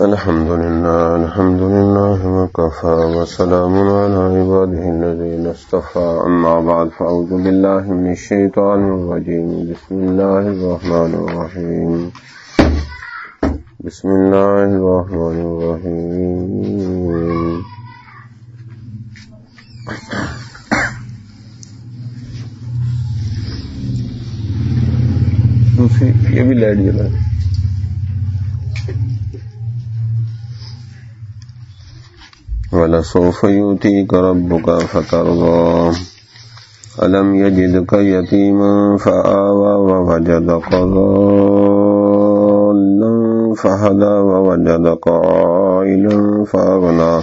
الحمد لله الحمد لله وكفى وسلام على عباده الذين اصطفى، أما بعد، فأعوذ بالله من الشيطان الرجيم. بسم الله الرحمن الرحيم. بسم الله الرحمن الرحيم. دوسری یہ بھی لائٹ جلا ولسوف يؤتيك ربك فترضى. ألم يجدك يتيما فآوى ووجدك ضالا فهدى ووجدك عائلا فأغنى.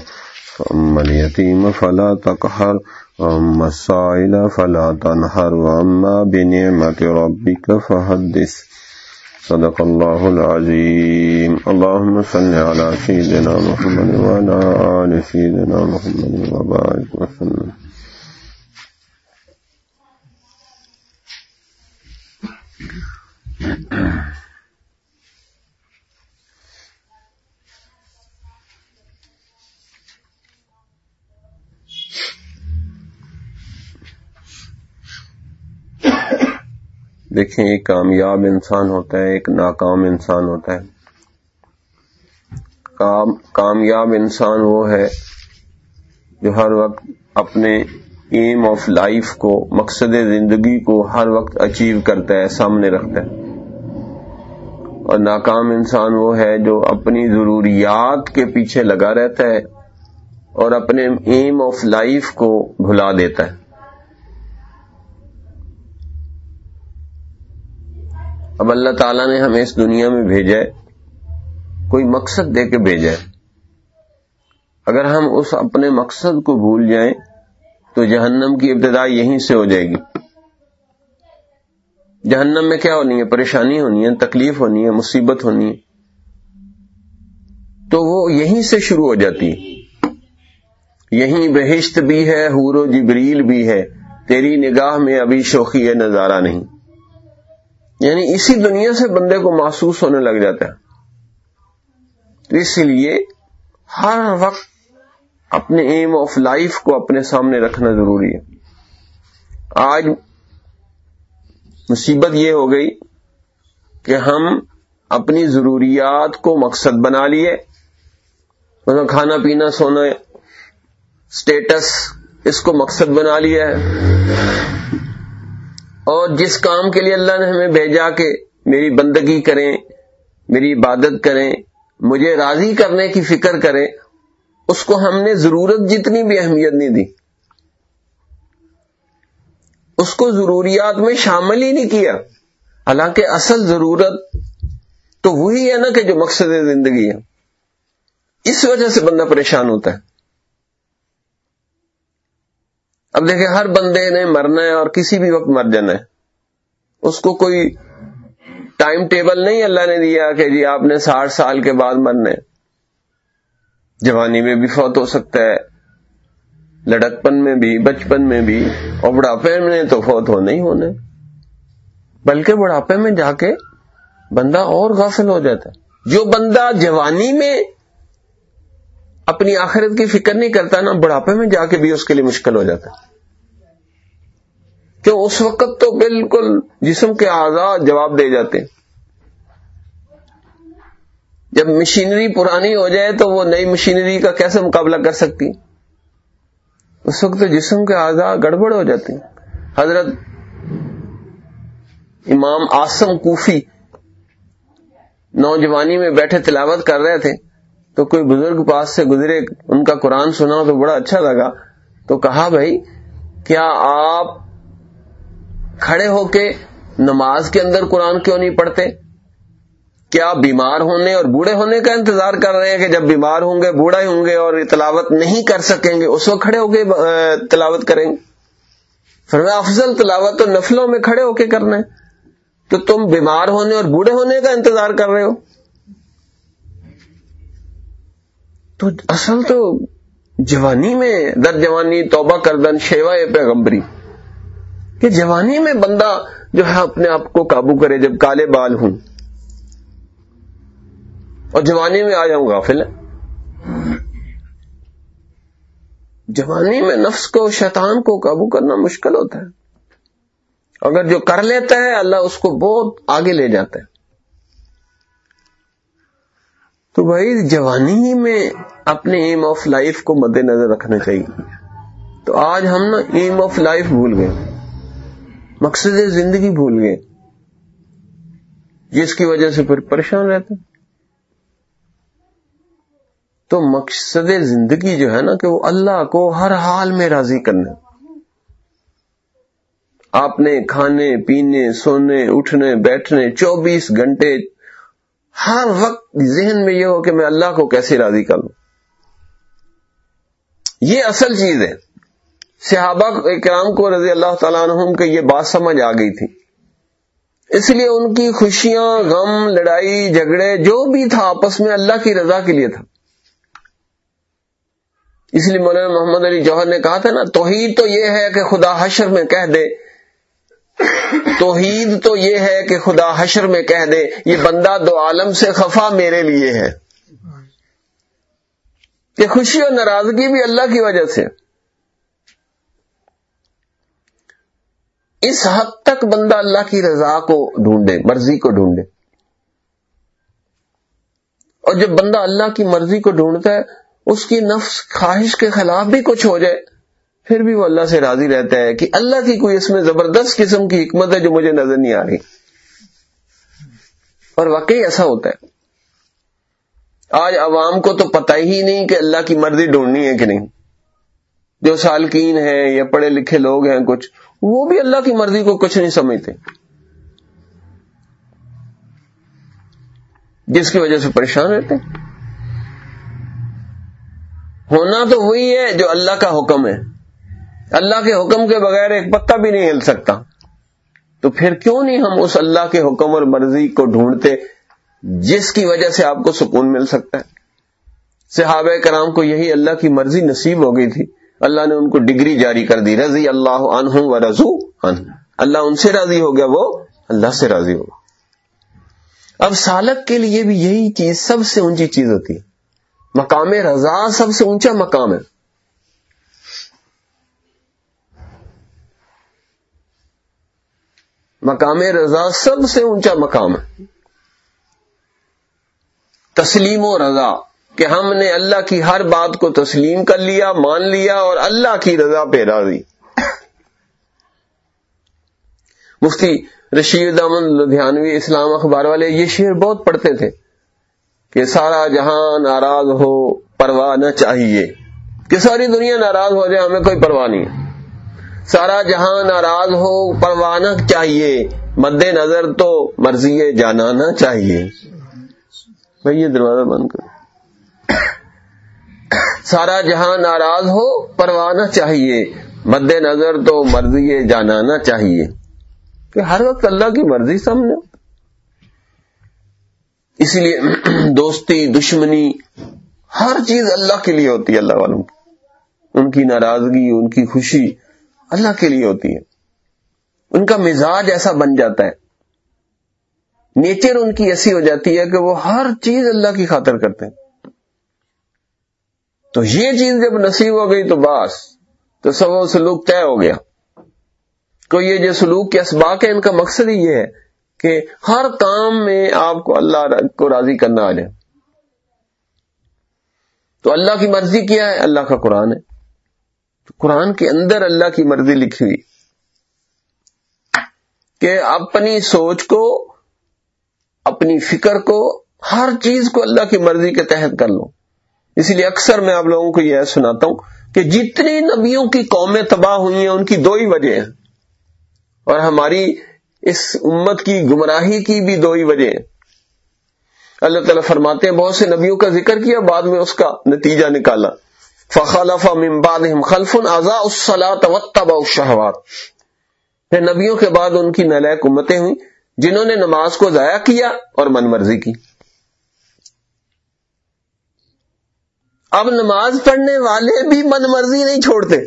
فأما اليتيم فلا تقهر، وأما السائل فلا تنهر. وأما بنعمة ربك فحدث. صدق الله العظيم اللهم صل على سيدنا محمد وعلى آل سيدنا محمد وبارك وسلم Thank you. دیکھیں، ایک کامیاب انسان ہوتا ہے، ایک ناکام انسان ہوتا ہے۔ کام، کامیاب انسان وہ ہے جو ہر وقت اپنے ایم آف لائف کو، مقصد زندگی کو ہر وقت اچیو کرتا ہے، سامنے رکھتا ہے۔ اور ناکام انسان وہ ہے جو اپنی ضروریات کے پیچھے لگا رہتا ہے اور اپنے ایم آف لائف کو بھلا دیتا ہے۔ اب اللہ تعالیٰ نے ہمیں اس دنیا میں بھیجا ہے، کوئی مقصد دے کے بھیجا ہے۔ اگر ہم اس اپنے مقصد کو بھول جائیں، تو جہنم کی ابتدا یہیں سے ہو جائے گی۔ جہنم میں کیا ہونی ہے؟ پریشانی ہونی ہے، تکلیف ہونی ہے، مصیبت ہونی ہے۔ تو وہ یہیں سے شروع ہو جاتی ہے۔ یہیں بہشت بھی ہے، حور و جبریل بھی ہے۔ تیری نگاہ میں ابھی شوقی ہے، نظارہ نہیں۔ یعنی اسی دنیا سے بندے کو محسوس ہونے لگ جاتا ہے تو اسی لیے ہر وقت اپنے ایم آف لائف کو اپنے سامنے رکھنا ضروری ہے۔ آج مصیبت یہ ہو گئی کہ ہم اپنی ضروریات کو مقصد بنا لیے۔ مطلب کھانا پینا سونا اسٹیٹس اس کو مقصد بنا لیا ہے۔ اور جس کام کے لیے اللہ نے ہمیں بھیجا کہ میری بندگی کریں، میری عبادت کریں، مجھے راضی کرنے کی فکر کریں، اس کو ہم نے ضرورت جتنی بھی اہمیت نہیں دی۔ اس کو ضروریات میں شامل ہی نہیں کیا۔ حالانکہ اصل ضرورت تو وہی ہے نا کہ جو مقصد زندگی ہے۔ اس وجہ سے بندہ پریشان ہوتا ہے۔ اب دیکھیں، ہر بندے نے مرنا ہے اور کسی بھی وقت مر جانا ہے۔ اس کو کوئی ٹائم ٹیبل نہیں اللہ نے دیا کہ جی آپ نے ساٹھ سال کے بعد مرنا ہے۔ جوانی میں بھی فوت ہو سکتا ہے، لڑکپن میں بھی، بچپن میں بھی، اور بڑھاپے میں تو فوت ہونے ہی ہونے بلکہ بڑھاپے میں جا کے بندہ اور غافل ہو جاتا ہے۔ جو بندہ جوانی میں اپنی آخرت کی فکر نہیں کرتا نا بڑھاپے میں جا کے بھی اس کے لیے مشکل ہو جاتا ہے۔ کیوں؟ اس وقت تو بالکل جسم کے آزاد جواب دے جاتے ہیں۔ جب مشینری پرانی ہو جائے تو وہ نئی مشینری کا کیسے مقابلہ کر سکتی؟ اس وقت تو جسم کے آزاد گڑبڑ ہو جاتے ہیں۔ حضرت امام آسم کوفی نوجوانی میں بیٹھے تلاوت کر رہے تھے۔ تو کوئی بزرگ پاس سے گزرے، ان کا قرآن سنا تو بڑا اچھا لگا۔ تو کہا، بھائی، کیا آپ کھڑے ہو کے نماز کے اندر قرآن کیوں نہیں پڑھتے؟ کیا بیمار ہونے اور بوڑھے ہونے کا انتظار کر رہے ہیں کہ جب بیمار ہوں گے، بوڑھا ہوں گے اور تلاوت نہیں کر سکیں گے؟ اس وقت کھڑے ہو کے تلاوت کریں گے۔ پھر افضل تلاوت تو نفلوں میں کھڑے ہو کے کرنا ہے۔ تو تم بیمار ہونے اور بوڑھے ہونے کا انتظار کر رہے ہو؟ تو اصل تو جوانی میں در جوانی توبہ کردن شیوا پیغمبری کہ جوانی میں بندہ جو ہے اپنے آپ کو قابو کرے جب کالے بال ہوں اور جوانی میں آ جاؤں غافل جوانی میں نفس کو شیطان کو قابو کرنا مشکل ہوتا ہے۔ اگر جو کر لیتا ہے، اللہ اس کو بہت آگے لے جاتا ہے۔ تو بھائی جوانی میں اپنے ایم آف لائف کو مد نظر رکھنا چاہیے۔ تو آج ہم نا ایم آف لائف بھول گئے۔ مقصد زندگی بھول گئے۔ جس کی وجہ سے پھر پریشان رہتے۔ تو مقصد زندگی جو ہے نا کہ وہ اللہ کو ہر حال میں راضی کرنا۔ آپ نے کھانے، پینے، سونے، اٹھنے، بیٹھنے، چوبیس گھنٹے ہر وقت ذہن میں یہ ہو کہ میں اللہ کو کیسے راضی کر لوں؟ یہ اصل چیز ہے۔ صحابہ کرام کو رضی اللہ تعالیٰ عنہم کہ یہ بات سمجھ آ گئی تھی۔ اس لیے ان کی خوشیاں، غم، لڑائی، جھگڑے، جو بھی تھا، آپس میں اللہ کی رضا کے لیے تھا۔ اس لیے مولانا محمد علی جوہر نے کہا تھا نا، توحید تو یہ ہے کہ خدا حشر میں کہہ دے۔ توحید تو یہ ہے کہ خدا حشر میں کہہ دے، یہ بندہ دو عالم سے خفا میرے لیے ہے۔ کہ خوشی اور ناراضگی بھی اللہ کی وجہ سے۔ اس حد تک بندہ اللہ کی رضا کو ڈھونڈے، مرضی کو ڈھونڈے۔ اور جب بندہ اللہ کی مرضی کو ڈھونڈتا ہے، اس کی نفس خواہش کے خلاف بھی کچھ ہو جائے۔ پھر بھی وہ اللہ سے راضی رہتا ہے کہ اللہ کی کوئی اس میں زبردست قسم کی حکمت ہے جو مجھے نظر نہیں آ رہی۔ اور واقعی ایسا ہوتا ہے۔ آج عوام کو تو پتہ ہی نہیں کہ اللہ کی مرضی ڈھونڈنی ہے کہ نہیں۔ جو سالکین ہیں یا پڑھے لکھے لوگ ہیں کچھ، وہ بھی اللہ کی مرضی کو کچھ نہیں سمجھتے۔ جس کی وجہ سے پریشان رہتے۔ ہونا تو وہی ہے جو اللہ کا حکم ہے۔ اللہ کے حکم کے بغیر ایک پتا بھی نہیں ہل سکتا۔ تو پھر کیوں نہیں ہم اس اللہ کے حکم اور مرضی کو ڈھونڈتے جس کی وجہ سے آپ کو سکون مل سکتا ہے؟ صحابہ کرام کو یہی اللہ کی مرضی نصیب ہو گئی تھی۔ اللہ نے ان کو ڈگری جاری کر دی، رضی اللہ عنہ و رضو عنہ۔ اللہ ان سے راضی ہو گیا، وہ اللہ سے راضی ہوگا اب سالک کے لیے بھی یہی چیز سب سے اونچی چیز ہوتی ہے۔ مقام رضا سب سے اونچا مقام ہے۔ مقام رضا سب سے اونچا مقام ہے۔ تسلیم و رضا، کہ ہم نے اللہ کی ہر بات کو تسلیم کر لیا، مان لیا اور اللہ کی رضا پہ راضی۔ مفتی رشید احمد لدھیانوی اسلام اخبار والے یہ شعر بہت پڑھتے تھے کہ سارا جہاں ناراض ہو، پرواہ نہ چاہیے۔ کہ ساری دنیا ناراض ہو جائے، ہمیں کوئی پرواہ نہیں سارا جہاں ناراض ہو پروانا چاہیے۔ مد نظر تو مرضی جانانا چاہیے۔ بھائی، یہ دروازہ بند کرو۔ سارا جہاں ناراض ہو پروانا چاہیے۔ مد نظر تو مرضی جانانا چاہیے۔ کہ ہر وقت اللہ کی مرضی سامنے۔ اسی لیے دوستی، دشمنی، ہر چیز اللہ کے لیے ہوتی ہے، اللہ والوں کی۔ ان کی ناراضگی، ان کی خوشی۔ اللہ کے لیے ہوتی ہے۔ ان کا مزاج ایسا بن جاتا ہے۔ نیچر ان کی ایسی ہو جاتی ہے کہ وہ ہر چیز اللہ کی خاطر کرتے ہیں۔ تو یہ چیز جب نصیب ہو گئی تو بس، تو سب و سلوک طے ہو گیا۔ تو یہ جو سلوک کے اسباق ہے ان کا مقصد ہی یہ ہے کہ ہر کام میں آپ کو اللہ کو راضی کرنا آ جائے۔ تو اللہ کی مرضی کیا ہے؟ اللہ کا قرآن ہے۔ قرآن کے اندر اللہ کی مرضی لکھی ہوئی۔ کہ اپنی سوچ کو، اپنی فکر کو، ہر چیز کو اللہ کی مرضی کے تحت کر لو اسی لیے اکثر میں آپ لوگوں کو یہ سناتا ہوں کہ جتنی نبیوں کی قومیں تباہ ہوئی ہیں، ان کی دو ہی وجہ ہیں۔ اور ہماری اس امت کی گمراہی کی بھی دو ہی وجہ ہیں۔ اللہ تعالیٰ فرماتے ہیں، بہت سے نبیوں کا ذکر کیا، بعد میں اس کا نتیجہ نکالا۔ فخلف من بعدهم خلف ازا الصلاة واتبعوا الشهوات۔ پھر نبیوں کے بعد ان کی نلائق امتیں ہوئیں، جنہوں نے نماز کو ضائع کیا اور من مرضی کی۔ اب نماز پڑھنے والے بھی من مرضی نہیں چھوڑتے۔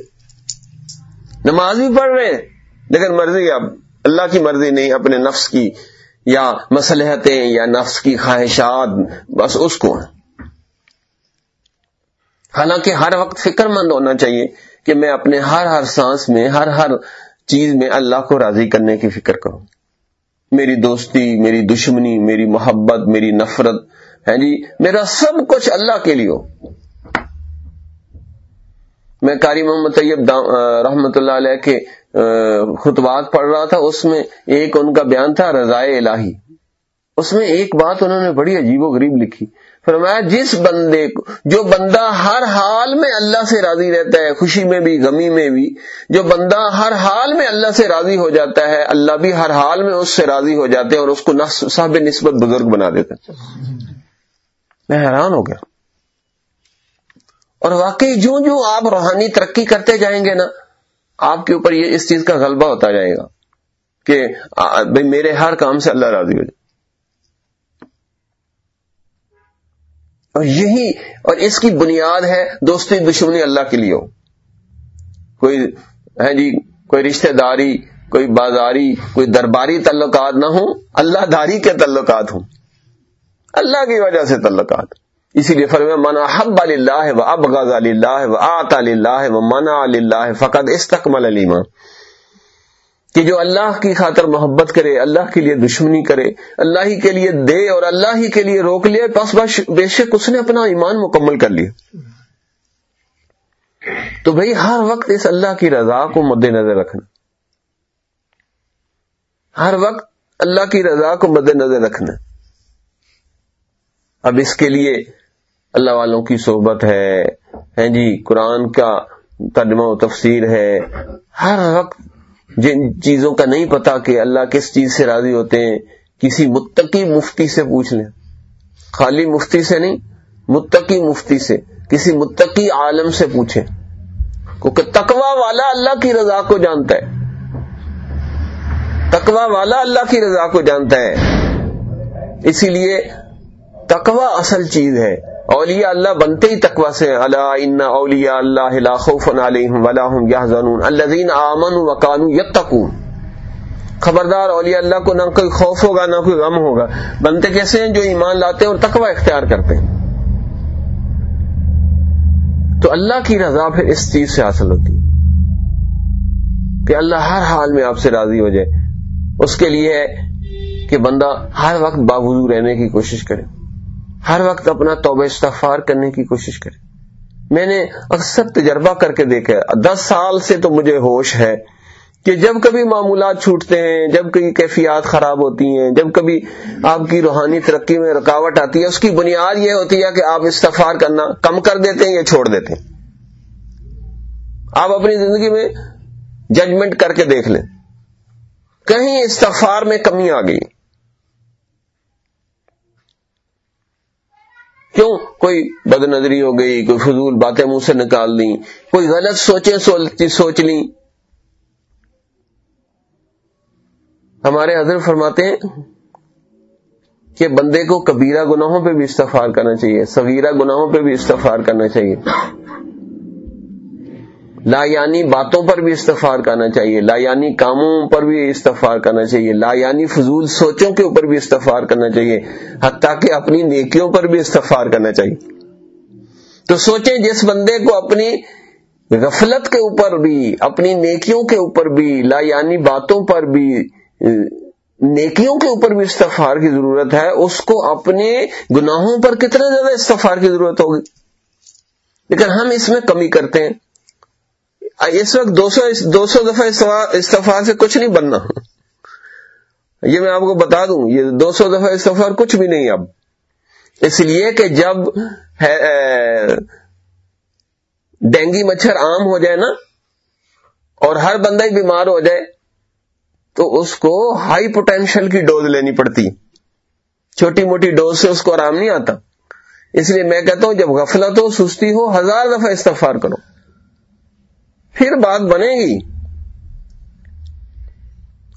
نماز بھی پڑھ رہے ہیں، لیکن مرضی اب اللہ کی مرضی نہیں، اپنے نفس کی یا مسلحتیں یا نفس کی خواہشات، بس اس کو۔ حالانکہ ہر وقت فکر مند ہونا چاہیے کہ میں اپنے ہر ہر سانس میں، ہر ہر چیز میں اللہ کو راضی کرنے کی فکر کروں۔ میری دوستی، میری دشمنی، میری محبت، میری نفرت، ہے جی؟ میرا سب کچھ اللہ کے لیے ہو۔ میں کاری محمد طیب رحمت اللہ علیہ کے خطبات پڑھ رہا تھا، اس میں ایک ان کا بیان تھا، رضائے الہی۔ اس میں ایک بات انہوں نے بڑی عجیب و غریب لکھی۔ فرمایا، جس بندے کو جو بندہ ہر حال میں اللہ سے راضی رہتا ہے، خوشی میں بھی، غمی میں بھی، جو بندہ ہر حال میں اللہ سے راضی ہو جاتا ہے، اللہ بھی ہر حال میں اس سے راضی ہو جاتے ہیں اور اس کو صاحب نسبت بزرگ بنا دیتے میں حیران ہو گیا۔ اور واقعی جو جو آپ روحانی ترقی کرتے جائیں گے نا، آپ کے اوپر یہ اس چیز کا غلبہ ہوتا جائے گا کہ میرے ہر کام سے اللہ راضی ہو جائے۔ اور یہی اور اس کی بنیاد ہے دوستی دشمنی اللہ کے لیے ہو۔ کوئی ہے جی کوئی رشتہ داری، کوئی بازاری، کوئی درباری تعلقات نہ ہوں، اللہ داری کے تعلقات ہوں۔ اللہ کی وجہ سے تعلقات۔ اسی لیے فرمایا منا حب اللہ و اب غز اللہ و آت اللہ و منا اللہ فقط استقمل علیما کہ جو اللہ کی خاطر محبت کرے، اللہ کے لیے دشمنی کرے، اللہ ہی کے لیے دے اور اللہ ہی کے لیے روک لے، بس بس بے شک اس نے اپنا ایمان مکمل کر لیا۔ تو بھائی ہر وقت اس اللہ کی رضا کو مد نظر رکھنا۔ ہر وقت اللہ کی رضا کو مد نظر رکھنا۔ اب اس کے لیے اللہ والوں کی صحبت ہے جی قرآن کا ترجمہ و تفسیر ہے۔ ہر وقت جن چیزوں کا نہیں پتا کہ اللہ کس چیز سے راضی ہوتے ہیں، کسی متقی مفتی سے پوچھ لیں۔ خالی مفتی سے نہیں، متقی مفتی سے، کسی متقی عالم سے پوچھیں۔ کیونکہ تقوا والا اللہ کی رضا کو جانتا ہے۔ تقوا والا اللہ کی رضا کو جانتا ہے۔ اسی لیے تقوا اصل چیز ہے۔ اولیاء اللہ بنتے ہی تقوا سے اللہ ان اولیاء اللہ خوف علیہم ولا هم يحزنون الذين امنوا وكانوا يتقون خبردار، اولیاء اللہ کو نہ کوئی خوف ہوگا، نہ کوئی غم ہوگا۔ بنتے کیسے ہیں جو ایمان لاتے ہیں اور تقوا اختیار کرتے ہیں؟ تو اللہ کی رضا پھر اس چیز سے حاصل ہوتی ہے کہ اللہ ہر حال میں آپ سے راضی ہو جائے۔ اس کے لیے ہے کہ بندہ ہر وقت باوضو رہنے کی کوشش کرے۔ ہر وقت اپنا توبہ استغفار کرنے کی کوشش کرے۔ میں نے اکثر تجربہ کر کے دیکھا دس سال سے تو مجھے ہوش ہے کہ جب کبھی معمولات چھوٹتے ہیں، جب کبھی کیفیات خراب ہوتی ہیں، جب کبھی آپ کی روحانی ترقی میں رکاوٹ آتی ہے، اس کی بنیاد یہ ہوتی ہے کہ آپ استغفار کرنا کم کر دیتے ہیں یا چھوڑ دیتے ہیں۔ آپ اپنی زندگی میں ججمنٹ کر کے دیکھ لیں۔ کہیں استغفار میں کمی آ گئی۔ کیوں کوئی بد نظری ہو گئی، کوئی فضول باتیں منہ سے نکال لی کوئی غلط سوچیں، سوچ لی ہمارے حضرت فرماتے ہیں کہ بندے کو کبیرہ گناہوں پہ بھی استفار کرنا چاہیے، صغیرہ گناہوں پہ بھی استفار کرنا چاہیے۔ لا یعنی باتوں پر بھی استفار کرنا چاہیے، لا یعنی کاموں پر بھی استفار کرنا چاہیے، لا یعنی فضول سوچوں کے اوپر بھی استفار کرنا چاہیے، حتیٰ کہ اپنی نیکیوں پر بھی استفار کرنا چاہیے۔ تو سوچیں جس بندے کو اپنی غفلت کے اوپر بھی، اپنی نیکیوں کے اوپر بھی، لا یعنی باتوں پر بھی، نیکیوں کے اوپر بھی استفار کی ضرورت ہے، اس کو اپنے گناہوں پر کتنا زیادہ استفار کی ضرورت ہوگی؟ لیکن ہم اس میں کمی کرتے ہیں۔ اس وقت دو سو دو سو دفعہ استفار سے کچھ نہیں بننا۔ یہ میں آپ کو بتا دوں، یہ دو سو دفعہ استفار کچھ بھی نہیں اب۔ اس لیے کہ جب ڈینگی مچھر عام ہو جائے نا، اور ہر بندہ ہی بیمار ہو جائے، تو اس کو ہائی پوٹینشل کی ڈوز لینی پڑتی۔ چھوٹی موٹی ڈوز سے اس کو آرام نہیں آتا۔ اس لیے میں کہتا ہوں، جب غفلت ہو، سستی ہو، ہزار دفعہ استفار کرو۔ پھر بات بنے گی۔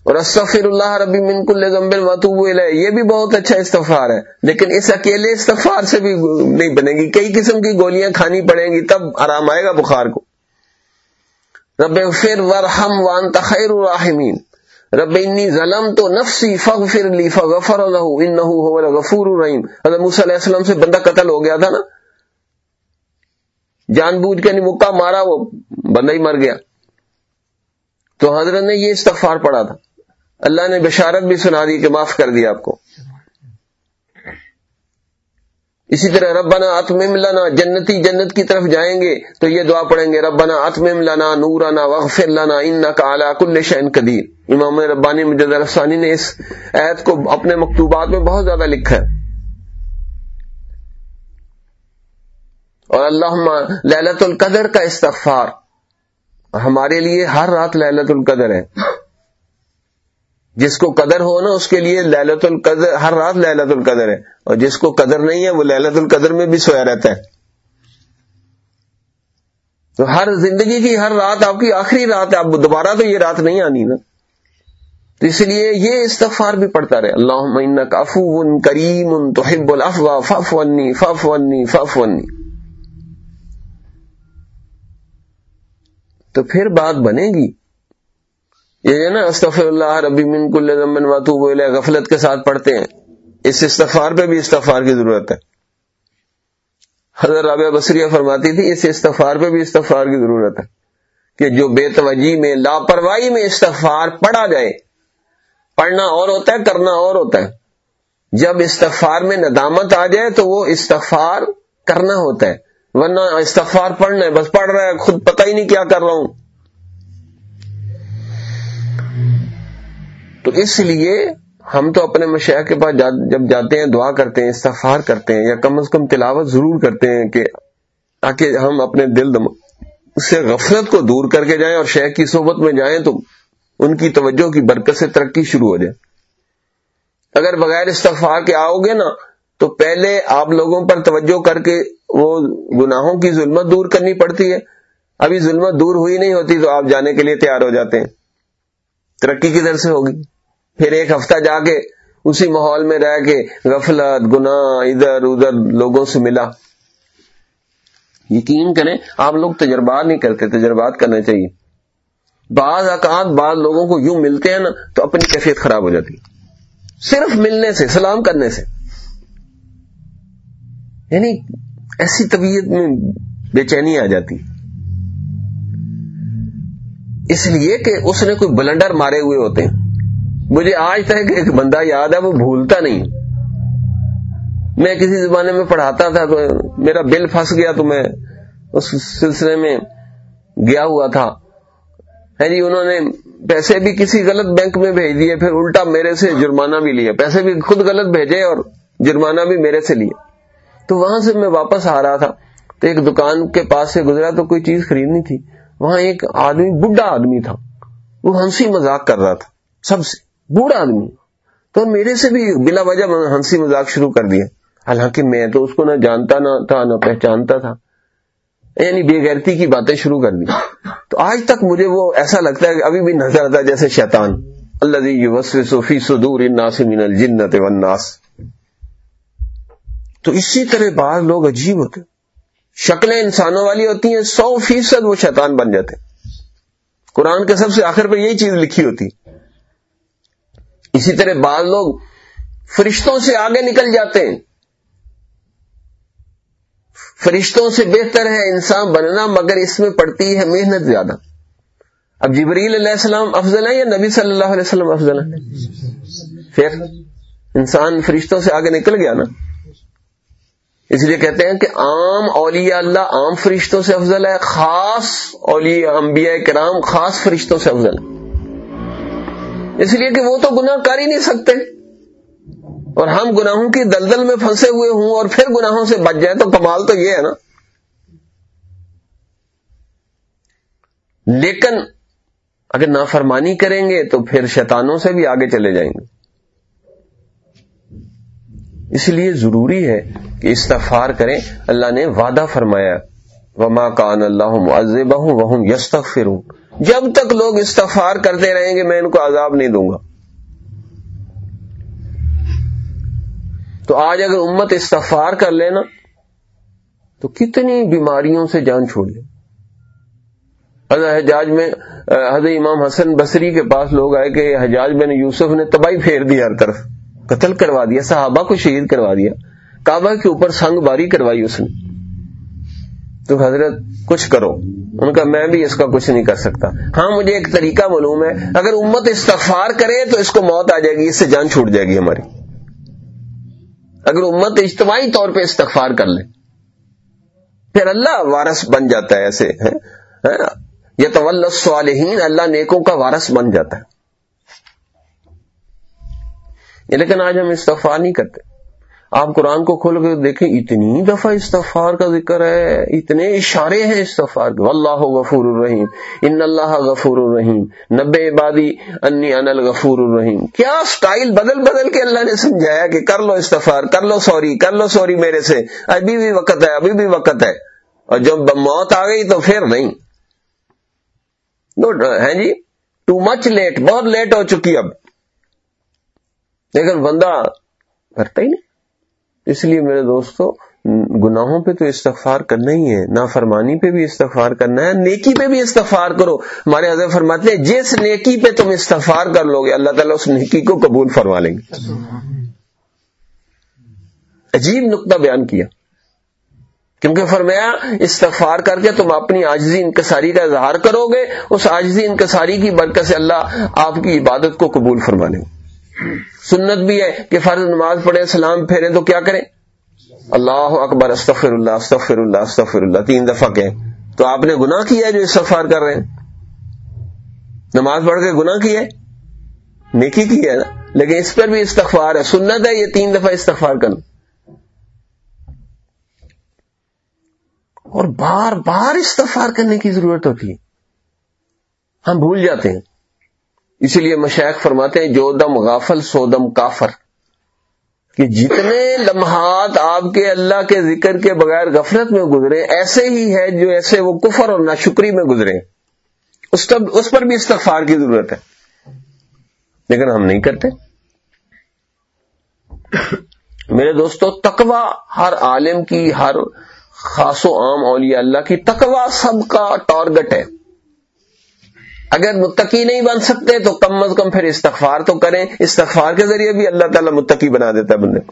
اور استغفر اللہ ربی من کل ذنب واتوب الیہ، یہ بھی بہت اچھا استغفار ہے۔ لیکن اس اکیلے استغفار سے بھی نہیں بنے گی۔ کئی قسم کی گولیاں کھانی پڑیں گی، تب آرام آئے گا بخار کو۔ رب فر ورحم وان خیر الرحمین رب انی ظلم تو نفسی فغفر لی فغفر له انه هو الغفور الرحیم۔ حضرت موسی علیہ السلام سے بندہ قتل ہو گیا تھا نا؟ جان بوجھ کے نہیں مکہ مارا، وہ بندہ ہی مر گیا۔ تو حضرت نے یہ استغفار پڑھا تھا۔ اللہ نے بشارت بھی سنا دی کہ معاف کر دیا آپ کو۔ اسی طرح ربنا اتمم لنا، جنتی جنت کی طرف جائیں گے تو یہ دعا پڑھیں گے، ربنا اتمم لنا نورنا واغفر لنا انك على كل شيء قدیر۔ امام ربانی مجد الفسانی نے اس ایت کو اپنے مکتوبات میں بہت زیادہ لکھا ہے۔ اور اللہ للت القدر کا استغفار۔ ہمارے لیے ہر رات للت القدر ہے۔ جس کو قدر ہو نا، اس کے لیے للت القدر، ہر رات للت القدر ہے۔ اور جس کو قدر نہیں ہے، وہ للت القدر میں بھی سویا رہتا ہے۔ تو ہر زندگی کی ہر رات آپ کی آخری رات ہے۔ آپ دوبارہ تو یہ رات نہیں آنی نا۔ تو اس لیے یہ استغفار بھی پڑتا رہے۔ اللہ کافو کریم ان تو حب الفوا فف ونی فف ونی فف ونی تو پھر بات بنے گی۔ یہ ہے نا استفر اللہ ربی من کل ضمن واتو بولے غفلت کے ساتھ پڑھتے ہیں۔ اس استغفار پہ بھی استغفار کی ضرورت ہے۔ حضرت رابعہ بصریہ فرماتی تھی، اس استغفار پہ بھی استغفار کی ضرورت ہے۔ کہ جو بے توجی میں، لاپرواہی میں استغفار پڑھا جائے۔ پڑھنا اور ہوتا ہے، کرنا اور ہوتا ہے۔ جب استغفار میں ندامت آ جائے تو وہ استغفار کرنا ہوتا ہے۔ ورنہ استغفار پڑھنا ہے، بس پڑھ رہا ہے، خود پتہ ہی نہیں کیا کر رہا ہوں۔ تو اس لیے ہم تو اپنے مشیخ کے پاس جب جاتے ہیں، دعا کرتے ہیں، استغفار کرتے ہیں، یا کم از کم تلاوت ضرور کرتے ہیں کہ تاکہ ہم اپنے دل دم سے غفلت کو دور کر کے جائیں اور شیخ کی صحبت میں جائیں تو ان کی توجہ کی برکت سے ترقی شروع ہو جائے۔ اگر بغیر استغفار کے آؤ گے نا تو پہلے آپ لوگوں پر توجہ کر کے وہ گناہوں کی ظلمت دور کرنی پڑتی ہے۔ ابھی ظلمت دور ہوئی نہیں ہوتی تو آپ جانے کے لیے تیار ہو جاتے ہیں۔ ترقی کی در سے ہوگی؟ پھر ایک ہفتہ جا کے اسی ماحول میں رہ کے غفلت گنا ادھر ادھر لوگوں سے ملا۔ یقین کریں، آپ لوگ تجربات نہیں کرتے، تجربات کرنا چاہیے۔ بعض اوقات بعض لوگوں کو یوں ملتے ہیں نا تو اپنی کیفیت خراب ہو جاتی صرف ملنے سے، سلام کرنے سے۔ یعنی ایسی طبیعت میں بے چینی آ جاتی۔ اس لیے کہ اس نے کوئی بلنڈر مارے ہوئے ہوتے۔ ہیں مجھے آج تک ایک بندہ یاد ہے، وہ بھولتا نہیں۔ میں کسی زمانے میں پڑھاتا تھا تو میرا بل پھنس گیا تو میں اس سلسلے میں گیا ہوا تھا۔ ہاں جی انہوں نے پیسے بھی کسی غلط بینک میں بھیج دیے، پھر الٹا میرے سے جرمانہ بھی لیا۔ پیسے بھی خود غلط بھیجے اور جرمانہ بھی میرے سے لیا۔ تو وہاں سے میں واپس آ رہا تھا تو ایک دکان کے پاس سے گزرا تو کوئی چیز خریدنی تھی۔ وہاں ایک آدمی بڈھا آدمی تھا۔ وہ ہنسی مذاق کر رہا تھا۔ سب سے بوڑھا آدمی۔ تو میرے سے بھی بلا وجہ ہنسی مذاق شروع کر دیا۔ حالانکہ میں تو اس کو نہ جانتا، نہ تھا، نہ پہچانتا تھا۔ یعنی بے غیرتی کی باتیں شروع کر دی۔ تو آج تک مجھے وہ ایسا لگتا ہے کہ ابھی بھی نظر آتا ہے جیسے شیطان۔ اللہ صفی سدور من الجنت والناس۔ تو اسی طرح بعض لوگ عجیب ہوتے شکلیں انسانوں والی ہوتی ہیں سو فیصد وہ شیطان بن جاتے قرآن کے سب سے آخر پر یہی چیز لکھی ہوتی اسی طرح بعض لوگ فرشتوں سے آگے نکل جاتے ہیں فرشتوں سے بہتر ہے انسان بننا مگر اس میں پڑتی ہے محنت زیادہ اب جبریل علیہ السلام افضل ہے یا نبی صلی اللہ علیہ وسلم افضل ہے پھر انسان فرشتوں سے آگے نکل گیا نا اس لیے کہتے ہیں کہ عام اولیاء اللہ عام فرشتوں سے افضل ہے، خاص اولیاء انبیاء کرام خاص فرشتوں سے افضل ہے اس لیے کہ وہ تو گناہ کر ہی نہیں سکتے۔ اور ہم گناہوں کی دلدل میں پھنسے ہوئے ہوں اور پھر گناہوں سے بچ جائے تو کمال تو یہ ہے نا۔ لیکن اگر نافرمانی کریں گے تو پھر شیطانوں سے بھی آگے چلے جائیں گے۔ اس لیے ضروری ہے کہ استغفار کریں۔ اللہ نے وعدہ فرمایا، وما کان اللہ معذب ہوں وہ یس تک جب تک لوگ استغفار کرتے رہیں گے، میں ان کو عذاب نہیں دوں گا۔ تو آج اگر امت استغفار کر لینا تو کتنی بیماریوں سے جان چھوڑ لے۔ حجاج میں، حضرت امام حسن بصری کے پاس لوگ آئے کہ حجاج بن یوسف نے تباہی پھیر دی ہر طرف۔ قتل کروا دیا، صحابہ کو شہید کروا دیا، کعبہ کے اوپر سنگ باری کروائی اس نے۔ تو حضرت کچھ کرو۔ ان کا میں بھی اس کا کچھ نہیں کر سکتا۔ ہاں مجھے ایک طریقہ معلوم ہے۔ اگر امت استغفار کرے تو اس کو موت آ جائے گی، اس سے جان چھوٹ جائے گی ہماری۔ اگر امت اجتماعی طور پہ استغفار کر لے، پھر اللہ وارث بن جاتا ہے ایسے یہ طول صالحین اللہ نیکوں کا وارث بن جاتا ہے۔ لیکن آج ہم استغفار نہیں کرتے۔ آپ قرآن کو کھول کے دیکھیں، اتنی دفعہ استغفار کا ذکر ہے، اتنے اشارے ہیں استغفار کے۔ اللہ غفور الرحیم، ان اللہ غفور الرحیم۔ نبے عبادی، انی ان الغفور الرحیم۔ کیا سٹائل بدل بدل کے اللہ نے سمجھایا کہ کر لو استغفار، کر لو سوری، کر لو سوری میرے سے۔ ابھی بھی وقت ہے، ابھی بھی وقت ہے۔ اور جب موت آ گئی تو پھر نہیں۔ ہے جی؟ ٹو مچ لیٹ بہت لیٹ ہو چکی اب۔ لیکن بندہ کرتا ہی نہیں، اس لیے میرے دوستو، گناہوں پہ تو استغفار کرنا ہی ہے نا فرمانی پہ بھی استغفار کرنا ہے، نیکی پہ بھی استغفار کرو۔ ہمارے حضرت فرماتے ہیں، جس نیکی پہ تم استغفار کر لو گے، اللہ تعالیٰ اس نیکی کو قبول فرما لیں گے۔ عجیب نقطہ بیان کیا۔ کیونکہ فرمایا، استغفار کر کے تم اپنی آجزی انکساری کا اظہار کرو گے، اس آجزی انکساری کی برکت سے اللہ آپ کی عبادت کو قبول فرما لیں گے۔ سنت بھی ہے کہ فرض نماز پڑھے سلام پھیرے تو کیا کریں؟ اللہ اکبر استغفر اللہ استغفر اللہ استغفر اللہ تین دفعہ کہ تو آپ نے گناہ کیا ہے جو استغفار کر رہے ہیں؟ نماز پڑھ کے گناہ کیا ہے؟ نیکی کی ہے نا؟ لیکن اس پر بھی استغفار ہے، سنت ہے، یہ تین دفعہ استغفار کرنا اور بار بار استغفار کرنے کی ضرورت ہوتی ہے۔ ہم بھول جاتے ہیں۔ اسی لیے مشائق فرماتے ہیں، جو دم غافل، سو دم کافر۔ کہ جتنے لمحات آپ کے اللہ کے ذکر کے بغیر غفلت میں گزرے، ایسے ہی ہے جو ایسے وہ کفر اور ناشکری میں گزرے۔ اس پر بھی استغفار کی ضرورت ہے۔ لیکن ہم نہیں کرتے۔ میرے دوستو، تقوی ہر عالم کی، ہر خاص و عام اولیاء اللہ کی، تقوی سب کا ٹارگٹ ہے۔ اگر متقی نہیں بن سکتے تو کم از کم پھر استغفار تو کریں۔ استغفار کے ذریعے بھی اللہ تعالیٰ متقی بنا دیتا ہے بندے کو۔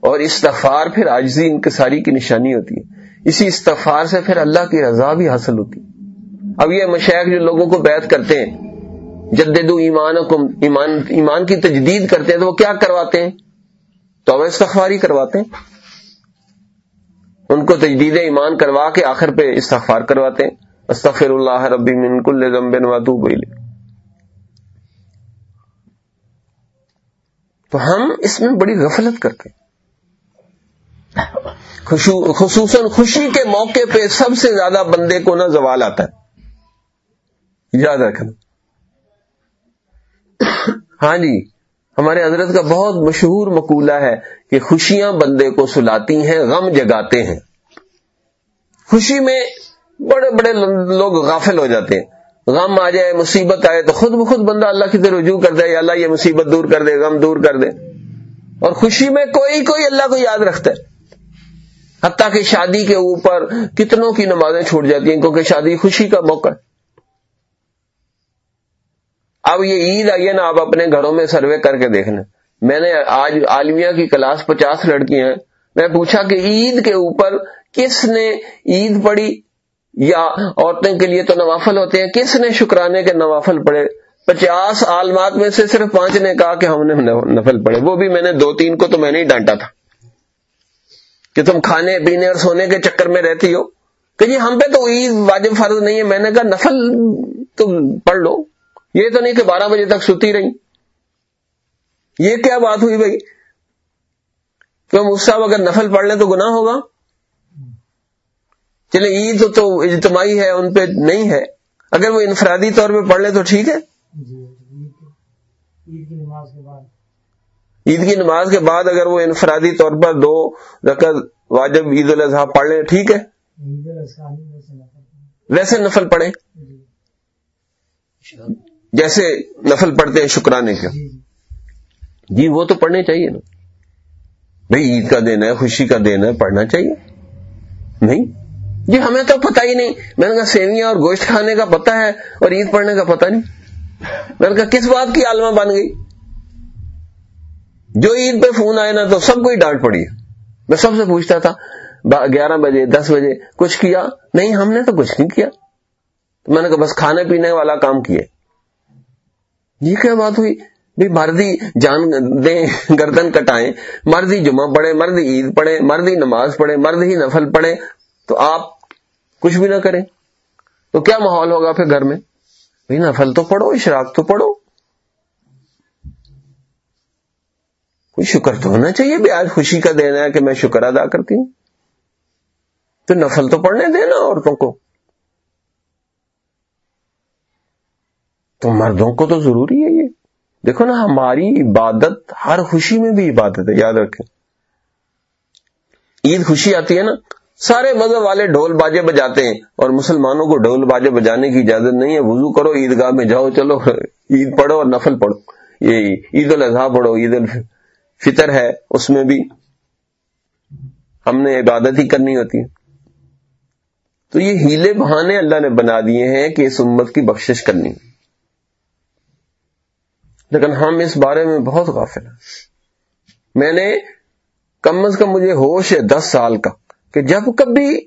اور استغفار پھر آجزی انکساری کی نشانی ہوتی ہے۔ اسی استغفار سے پھر اللہ کی رضا بھی حاصل ہوتی اب یہ مشائق جو لوگوں کو بیعت کرتے ہیں جدید ایمان کو ایمان ایمان کی تجدید کرتے ہیں تو وہ کیا کرواتے ہیں؟ تو وہ استغفاری کرواتے ہیں۔ ان کو تجدید ایمان کروا کے آخر پہ استغفار کرواتے ہیں۔ استغفر اللہ ربی من کل ذنب واتوب الیہ۔ تو ہم اس میں بڑی غفلت کرتے ہیں۔ خصوصاً خوشی کے موقع پہ سب سے زیادہ بندے کو نہ زوال آتا ہے۔ یاد رکھنا۔ ہاں جی۔ ہمارے حضرت کا بہت مشہور مقولہ ہے کہ خوشیاں بندے کو سلاتی ہیں، غم جگاتے ہیں۔ خوشی میں بڑے بڑے لوگ غافل ہو جاتے ہیں۔ غم آ جائے، مصیبت آئے تو خود بخود بندہ اللہ کی طرح رجوع کر دے، یا اللہ یہ مصیبت دور کر دے، غم دور کر دے۔ اور خوشی میں کوئی کوئی اللہ کو یاد رکھتا ہے۔ حتیٰ کہ شادی کے اوپر کتنوں کی نمازیں چھوٹ جاتی ہیں، کیونکہ شادی خوشی کا موقع ہے۔ اب یہ عید آئیے نا، آپ اپنے گھروں میں سروے کر کے دیکھنا۔ میں نے آج عالمیہ کی کلاس پچاس لڑکی ہیں۔ میں پوچھا کہ عید کے اوپر کس نے عید پڑھی؟ یا عورتوں کے لیے تو نوافل ہوتے ہیں، کس نے شکرانے کے نوافل پڑھے؟ پچاس عالمات میں سے صرف پانچ نے کہا کہ ہم نے نفل پڑھے۔ وہ بھی میں نے دو تین کو تو میں نے ہی ڈانٹا تھا۔ کہ تم کھانے، پینے اور سونے کے چکر میں رہتی ہو۔ کہ جی ہم پہ تو عید واجب فرض نہیں ہے۔ میں نے کہا، نفل تم پڑھ لو۔ یہ تو نہیں کہ بارہ بجے تک سوتی رہی۔ یہ کیا بات ہوئی بھائی؟ کیوں صاحب اگر نفل پڑھ لیں تو گناہ ہوگا؟ چلے عید تو اجتماعی ہے ان پہ نہیں ہے۔ اگر وہ انفرادی طور پہ پڑھ لیں تو ٹھیک ہے۔ عید کی نماز کے بعد۔ اگر وہ انفرادی طور پر دو رقط واجب عید الاضحیٰ پڑھ لیں ٹھیک ہے۔ ویسے نفل پڑھیں۔ جیسے نفل پڑھتے ہیں، شکرانے کے جی وہ تو پڑھنے چاہیے نا۔ بھائی عید کا دن ہے، خوشی کا دن ہے، پڑھنا چاہیے۔ نہیں؟ جی ہمیں تو پتہ ہی نہیں۔ میں نے کہا، سیویاں اور گوشت کھانے کا پتہ ہے اور عید پڑھنے کا پتہ نہیں۔ میں نے کہا، کس بات کی عالمہ بن گئی؟ جو عید پہ فون آئے نا، تو سب کو ہی ڈانٹ پڑی۔ میں سب سے پوچھتا تھا گیارہ بجے، دس بجے، کچھ کیا؟ نہیں، ہم نے تو کچھ نہیں کیا۔ تو میں نے کہا، بس کھانے پینے والا کام کیے۔ یہ کیا بات ہوئی؟ مرضی جان دیں، گردن کٹائیں، مرضی جمعہ پڑھے مرضی عید پڑھے مرضی نماز پڑھے مرض ہی نفل پڑھے تو آپ کچھ بھی نہ کریں۔ تو کیا ماحول ہوگا پھر گھر میں؟ بھائی نفل تو پڑھو، اشراق تو پڑھو۔ شکر تو ہونا چاہیے، بھی آج خوشی کا دینا ہے کہ میں شکر ادا کرتی ہوں۔ تو نفل تو پڑھنے دینا عورتوں کو۔ تو مردوں کو تو ضروری ہے یہ۔ دیکھو نا، ہماری عبادت ہر خوشی میں بھی عبادت ہے، یاد رکھیں۔ عید خوشی آتی ہے نا، سارے مذہب والے ڈھول باجے بجاتے ہیں اور مسلمانوں کو ڈھول باجے بجانے کی اجازت نہیں ہے۔ وضو کرو عید گاہ میں جاؤ، چلو، عید پڑھو اور نفل پڑھو۔ یہ عید الاضحیٰ پڑھو، عید الفطر ہے، اس میں بھی ہم نے عبادت ہی کرنی ہوتی ہے۔ تو یہ ہیلے بہانے اللہ نے بنا دیے ہیں کہ اس امت کی بخشش کرنی۔ ہے لیکن ہم اس بارے میں بہت غافل ہیں۔ میں نے کم از کم مجھے ہوش ہے دس سال کا کہ جب کبھی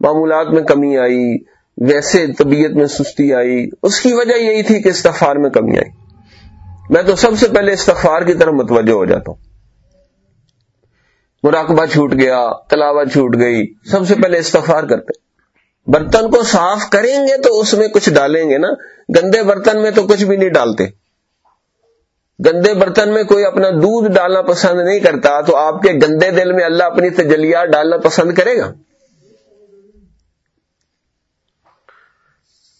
معمولات میں کمی آئی، ویسے طبیعت میں سستی آئی، اس کی وجہ یہی تھی کہ استغفار میں کمی آئی۔ میں تو سب سے پہلے استغفار کی طرف متوجہ ہو جاتا ہوں۔ مراقبہ چھوٹ گیا، تلاوت چھوٹ گئی، سب سے پہلے استغفار کرتے۔ برتن کو صاف کریں گے تو اس میں کچھ ڈالیں گے نا؟ گندے برتن میں تو کچھ بھی نہیں ڈالتے۔ گندے برتن میں کوئی اپنا دودھ ڈالنا پسند نہیں کرتا تو آپ کے گندے دل میں اللہ اپنی تجلیات ڈالنا پسند کرے گا۔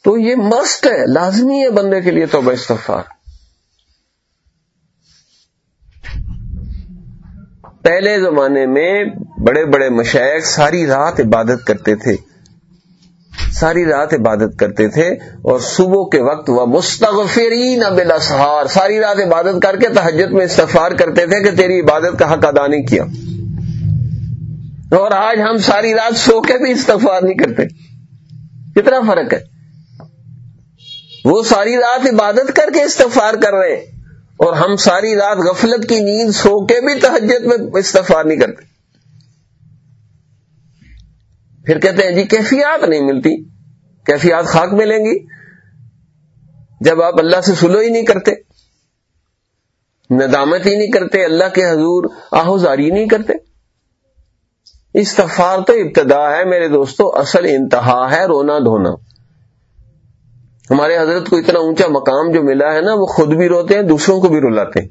تو یہ مسٹ ہے، لازمی ہے بندے کے لیے تو استغفار۔ پہلے زمانے میں بڑے بڑے مشائق ساری رات عبادت کرتے تھے۔ ساری رات عبادت کرتے تھے اور صبح کے وقت وہ مستغفرین بلا سہار ساری رات عبادت کر کے تحجت میں استفار کرتے تھے کہ تیری عبادت کا حق ادا نہیں کیا۔ اور آج ہم ساری رات سو کے بھی استغفار نہیں کرتے۔ کتنا فرق ہے؟ وہ ساری رات عبادت کر کے استغفار کر رہے ہیں اور ہم ساری رات غفلت کی نیند سو کے بھی تحجت میں استغفار نہیں کرتے۔ پھر کہتے ہیں جی کیفیات نہیں ملتی، کیفیات خاک ملیں گی۔ جب آپ اللہ سے سلو ہی نہیں کرتے، ندامت ہی نہیں کرتے، اللہ کے حضور آہوزاری نہیں کرتے۔ استفار تو ابتدا ہے، میرے دوستو، اصل انتہا ہے رونا دھونا۔ ہمارے حضرت کو اتنا اونچا مقام جو ملا ہے نا، وہ خود بھی روتے ہیں، دوسروں کو بھی رلاتے ہیں۔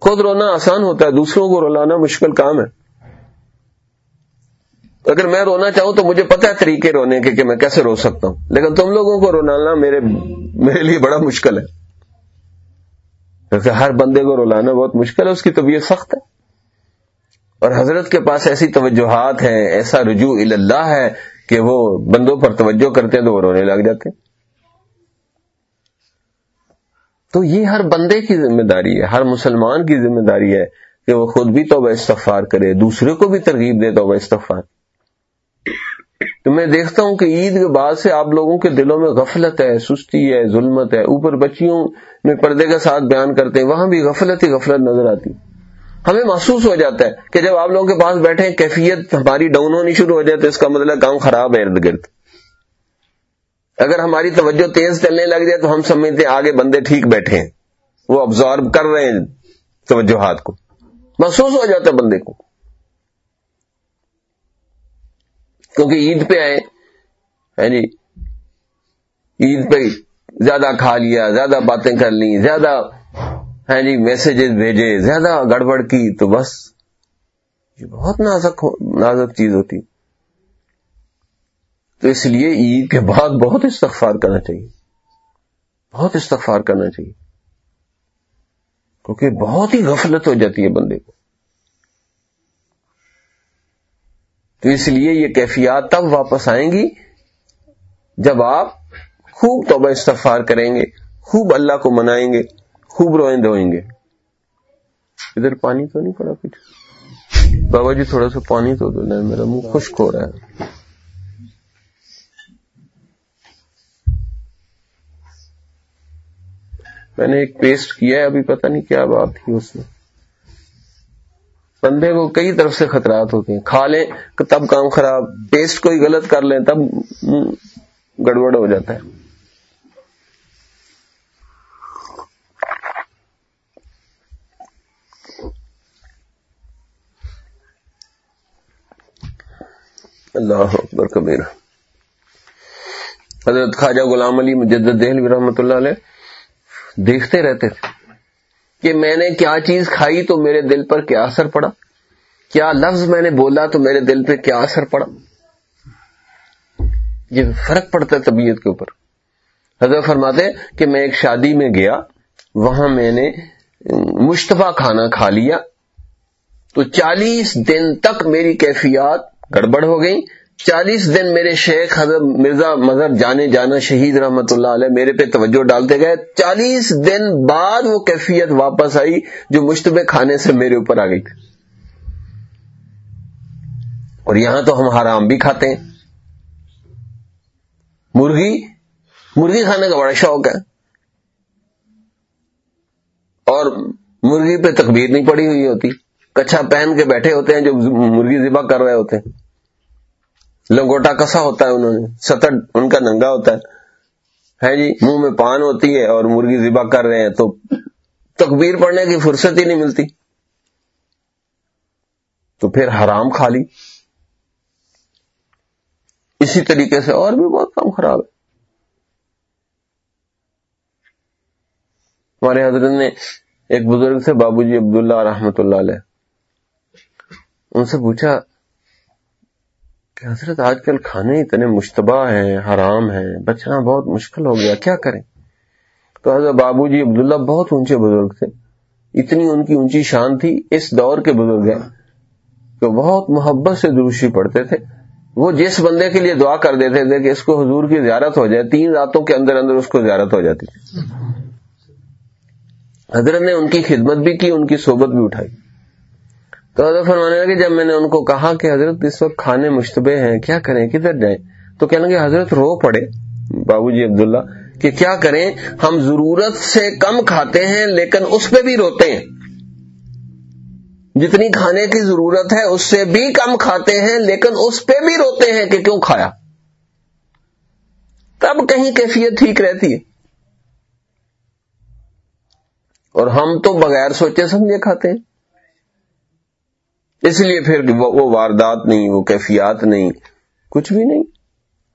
خود رونا آسان ہوتا ہے، دوسروں کو رلانا مشکل کام ہے۔ اگر میں رونا چاہوں تو مجھے پتا ہے طریقے رونے کے کہ میں کیسے رو سکتا ہوں۔ لیکن تم لوگوں کو رولانا میرے میرے لیے بڑا مشکل ہے۔ کیونکہ ہر بندے کو رولانا بہت مشکل ہے، اس کی طبیعت سخت ہے۔ اور حضرت کے پاس ایسی توجہات ہیں، ایسا رجوع اللہ ہے کہ وہ بندوں پر توجہ کرتے ہیں تو وہ رونے لگ جاتے ہیں۔ تو یہ ہر بندے کی ذمہ داری ہے، ہر مسلمان کی ذمہ داری ہے کہ وہ خود بھی توبہ استغفار کرے، دوسرے کو بھی ترغیب دے توبہ استغفار۔ تو میں دیکھتا ہوں کہ عید کے بعد سے آپ لوگوں کے دلوں میں غفلت ہے، سستی ہے، ظلمت ہے، اوپر بچیوں میں پردے کے ساتھ بیان کرتے ہیں، وہاں بھی غفلت ہی غفلت نظر آتی۔ ہمیں محسوس ہو جاتا ہے کہ جب آپ لوگوں کے پاس بیٹھے کیفیت ہماری ڈاؤن ہونی شروع ہو جائے تو اس کا مطلب کام خراب ہے، ارد گرد۔ اگر ہماری توجہ تیز چلنے لگ جائے تو ہم سمجھتے ہیں آگے بندے ٹھیک بیٹھے ہیں۔ وہ ابزارو کر رہے ہیں توجہات کو۔ محسوس ہو جاتا ہے بندے کو۔ کیونکہ عید پہ آئے۔ جی عید پہ زیادہ کھا لیا، زیادہ باتیں کر لی زیادہ ہے جی میسجز بھیجے، زیادہ گڑبڑ کی تو بس۔ یہ بہت نازک نازک چیز ہوتی۔ تو اس لیے عید کے بعد بہت استغفار کرنا چاہیے۔ بہت استغفار کرنا چاہیے۔ کیونکہ بہت ہی غفلت ہو جاتی ہے بندے کو۔ تو اس لیے یہ کیفیات تب واپس آئیں گی جب آپ خوب توبہ استفار کریں گے، خوب اللہ کو منائیں گے، خوب روئیں دھوئیں گے۔ ادھر پانی تو نہیں پڑا کچھ؟ بابا جی تھوڑا سا پانی تو دو لیں میرا منہ خشک ہو رہا ہے۔ میں نے ایک پیسٹ کیا ہے، ابھی پتہ نہیں کیا بات تھی اس میں۔ بندے کو کئی طرف سے خطرات ہوتے ہیں۔ کھا لیں، تب کام خراب، پیسٹ کوئی غلط کر لیں، تب گڑبڑ ہو جاتا ہے۔ اللہ اکبر کبیر حضرت خواجہ غلام علی مجدد دہلوی رحمۃ اللہ علیہ دیکھتے رہتے تھے۔ کہ میں نے کیا چیز کھائی تو میرے دل پر کیا اثر پڑا؟ کیا لفظ میں نے بولا تو میرے دل پہ کیا اثر پڑا؟ یہ فرق پڑتا ہے طبیعت کے اوپر۔ حضرت فرماتے کہ میں ایک شادی میں گیا، وہاں میں نے مشتبہ کھانا کھا لیا تو چالیس دن تک میری کیفیات گڑبڑ ہو گئی چالیس دن میرے شیخ حضرت مرزا مظہر جانے جانا شہید رحمت اللہ علیہ میرے پہ توجہ ڈالتے گئے۔ چالیس دن بعد وہ کیفیت واپس آئی جو مشتبہ کھانے سے میرے اوپر آ گئی تھی۔ اور یہاں تو ہم حرام بھی کھاتے ہیں۔ مرغی مرغی کھانے کا بڑا شوق ہے۔ اور مرغی پہ تکبیر نہیں پڑی ہوئی ہوتی۔ کچھا پہن کے بیٹھے ہوتے ہیں جو مرغی ذبح کر رہے ہوتے ہیں۔ لنگوٹا کسا ہوتا ہے انہوں نے؟ ستر ان کا ننگا ہوتا ہے۔ جی منہ میں پان ہوتی ہے اور مرغی ذبح کر رہے ہیں تو تکبیر پڑھنے کی فرصت ہی نہیں ملتی۔ تو پھر حرام کھا لی اسی طریقے سے اور بھی بہت کام خراب ہے۔ ہمارے حضرت نے ایک بزرگ سے بابو جی عبداللہ رحمت اللہ علیہ، ان سے پوچھا کہ حضرت آج کل کھانے اتنے مشتبہ ہیں، حرام ہیں، بچنا بہت مشکل ہو گیا، کیا کریں؟ تو حضرت بابو جی عبداللہ بہت اونچے بزرگ تھے، اتنی ان کی اونچی شان تھی، اس دور کے بزرگ ہیں کہ بہت محبت سے دروشی پڑھتے تھے۔ وہ جس بندے کے لیے دعا کر دیتے تھے کہ اس کو حضور کی زیارت ہو جائے، تین راتوں کے اندر اندر اس کو زیارت ہو جاتی تھی۔ حضرت نے ان کی خدمت بھی کی، ان کی صحبت بھی اٹھائی۔ تو حضرت فرمانے لگے، جب میں نے ان کو کہا کہ حضرت اس وقت کھانے مشتبے ہیں، کیا کریں؟ کدھر جائیں؟ تو کہنے لگے، حضرت رو پڑے، بابو جی عبداللہ، کہ کیا کریں؟ ہم ضرورت سے کم کھاتے ہیں، لیکن اس پہ بھی روتے ہیں۔ جتنی کھانے کی ضرورت ہے، اس سے بھی کم کھاتے ہیں، لیکن اس پہ بھی روتے ہیں کہ کیوں کھایا؟ تب کہیں کیفیت ٹھیک رہتی ہے۔ اور ہم تو بغیر سوچے سمجھے کھاتے ہیں۔ اس لیے پھر وہ واردات نہیں، وہ کیفیات نہیں، کچھ بھی نہیں۔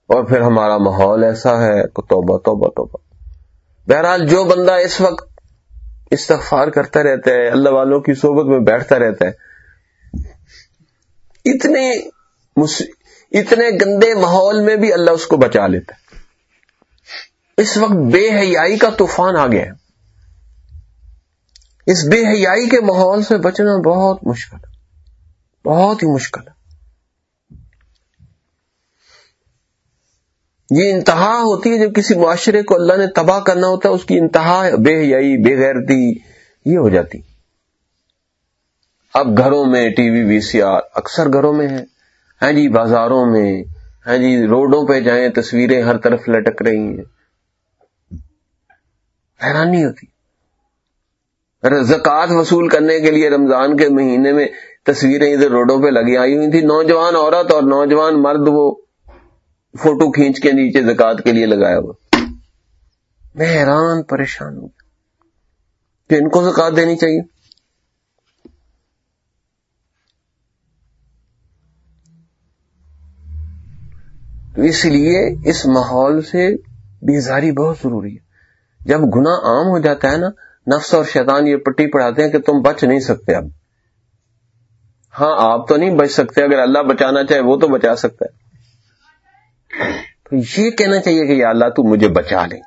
اور پھر ہمارا ماحول ایسا ہے توبہ توبہ توبہ۔ بہرحال جو بندہ اس وقت استغفار کرتا رہتا ہے، اللہ والوں کی صحبت میں بیٹھتا رہتا ہے، اتنے اتنے گندے ماحول میں بھی اللہ اس کو بچا لیتا ہے۔ اس وقت بے حیائی کا طوفان آ گیا۔ ہے اس بے حیائی کے ماحول سے بچنا بہت مشکل ہے۔ بہت ہی مشکل ہے۔ یہ انتہا ہوتی ہے جب کسی معاشرے کو اللہ نے تباہ کرنا ہوتا ہے، اس کی انتہا بے حیائی، بے غیرتی، یہ ہو جاتی۔ اب گھروں میں ٹی وی وی سی آر اکثر گھروں میں ہے۔ ہاں جی بازاروں میں۔ ہاں جی روڈوں پہ جائیں، تصویریں ہر طرف لٹک رہی ہیں۔ حیرانی ہوتی۔ زکات وصول کرنے کے لیے رمضان کے مہینے میں تصویریں ادھر روڈوں پہ لگی آئی ہوئی تھی نوجوان عورت اور نوجوان مرد وہ فوٹو کھینچ کے نیچے زکات کے لیے لگایا ہوا۔ میں حیران، پریشان ہوں۔ کہ ان کو زکات دینی چاہیے؟ تو اس لیے اس ماحول سے بیزاری بہت ضروری ہے۔ جب گناہ عام ہو جاتا ہے نا، نفس اور شیطان یہ پٹی پڑھاتے ہیں کہ تم بچ نہیں سکتے اب۔ ہاں آپ تو نہیں بچ سکتے، اگر اللہ بچانا چاہے وہ تو بچا سکتا ہے۔ تو یہ کہنا چاہیے کہ یا اللہ تو مجھے بچا لے۔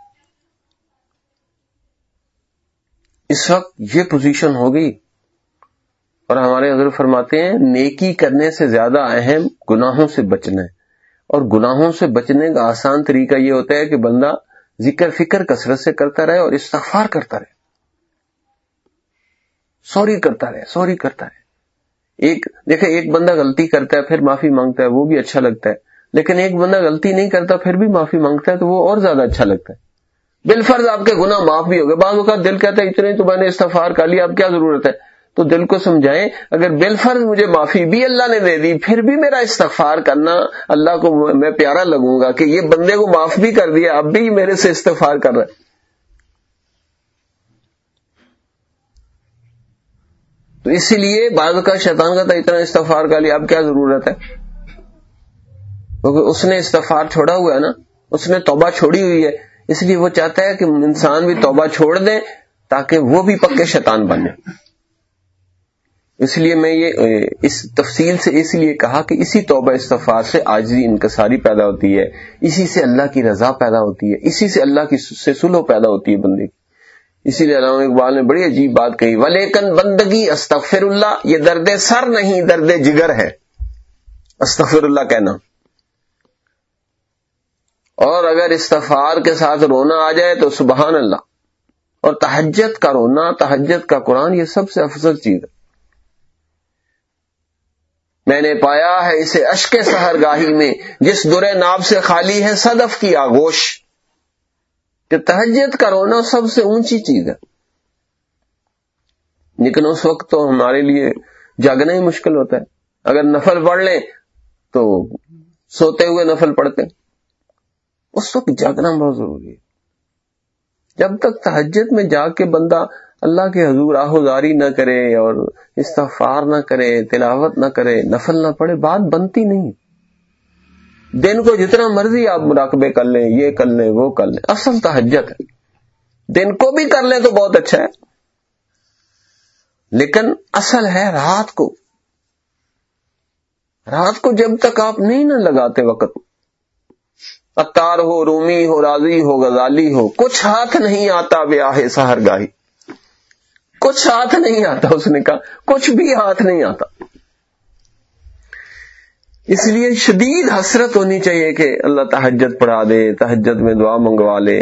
اس وقت یہ پوزیشن ہو گئی۔ اور ہمارے حضرت فرماتے ہیں، نیکی کرنے سے زیادہ اہم گناہوں سے بچنا ہے۔ اور گناہوں سے بچنے کا آسان طریقہ یہ ہوتا ہے کہ بندہ ذکر فکر کثرت سے کرتا رہے اور استغفار کرتا رہے۔ سوری کرتا رہے، سوری کرتا رہے۔ ایک دیکھیں، ایک بندہ غلطی کرتا ہے پھر معافی مانگتا ہے، وہ بھی اچھا لگتا ہے۔ لیکن ایک بندہ غلطی نہیں کرتا پھر بھی معافی مانگتا ہے تو وہ اور زیادہ اچھا لگتا ہے۔ بالفرض آپ کے گناہ معاف بھی ہو گئے۔ بعض اوقات دل کہتا ہے، اتنے تو میں نے استفار کر لیا، اب کیا ضرورت ہے؟ تو دل کو سمجھائیں، اگر بالفرض مجھے معافی بھی اللہ نے دے دی، پھر بھی میرا استغفار کرنا اللہ کو میں پیارا لگوں گا کہ یہ بندے کو معاف بھی کر دیا، اب بھی میرے سے استغفار کر رہا ہے۔ تو اسی لیے بعض کا شیطان کا تھا اتنا استغفار کر لیا اب کیا ضرورت ہے؟ کیونکہ اس نے استغفار چھوڑا ہوا ہے نا، اس نے توبہ چھوڑی ہوئی ہے۔ اس لیے وہ چاہتا ہے کہ انسان بھی توبہ چھوڑ دے تاکہ وہ بھی پکے شیطان بنے۔ اس لیے میں یہ، اس تفصیل سے اس لیے کہا کہ اسی توبہ استفار سے آجزی انکساری پیدا ہوتی ہے۔ اسی سے اللہ کی رضا پیدا ہوتی ہے۔ اسی سے اللہ کی سے سلو پیدا ہوتی ہے بندے کی۔ اسی لیے علامہ اقبال نے بڑی عجیب بات کہی، ولیکن بندگی استغفر اللہ، یہ درد سر نہیں، درد جگر ہے۔ استغفر اللہ کہنا۔ اور اگر استفار کے ساتھ رونا آ جائے تو سبحان اللہ۔ اور تحجت کا رونا تحجت کا قرآن، یہ سب سے افضل چیز ہے۔ میں نے پایا ہے اسے اشک سہر گاہی میں، جس درے ناب سے خالی ہے صدف کی آگوش کہ تہجد کا رونا سب سے اونچی چیز ہے۔ لیکن اس وقت تو ہمارے لیے جاگنا ہی مشکل ہوتا ہے۔ اگر نفل پڑھ لیں تو سوتے ہوئے نفل پڑھتے اس وقت جاگنا بہت ضروری ہے۔ جب تک تہجد میں جا کے بندہ اللہ کے حضور آہوزاری نہ کرے اور استغفار نہ کرے، تلاوت نہ کرے، نفل نہ پڑے بات بنتی نہیں۔ دن کو جتنا مرضی آپ مراقبے کر لیں، یہ کر لیں، وہ کر لیں۔ اصل تحجت ہے۔ دن کو بھی کر لیں تو بہت اچھا ہے۔ لیکن اصل ہے رات کو۔ رات کو جب تک آپ نہیں نہ لگاتے وقت۔ اتار ہو، رومی ہو، راضی ہو، غزالی ہو، کچھ ہاتھ نہیں آتا بیاہ سہر گاہی کچھ ہاتھ نہیں آتا اس نے کہا، کچھ بھی ہاتھ نہیں آتا۔ اس لیے شدید حسرت ہونی چاہیے کہ اللہ تحجت پڑھا دے تحجت میں دعا منگوا لے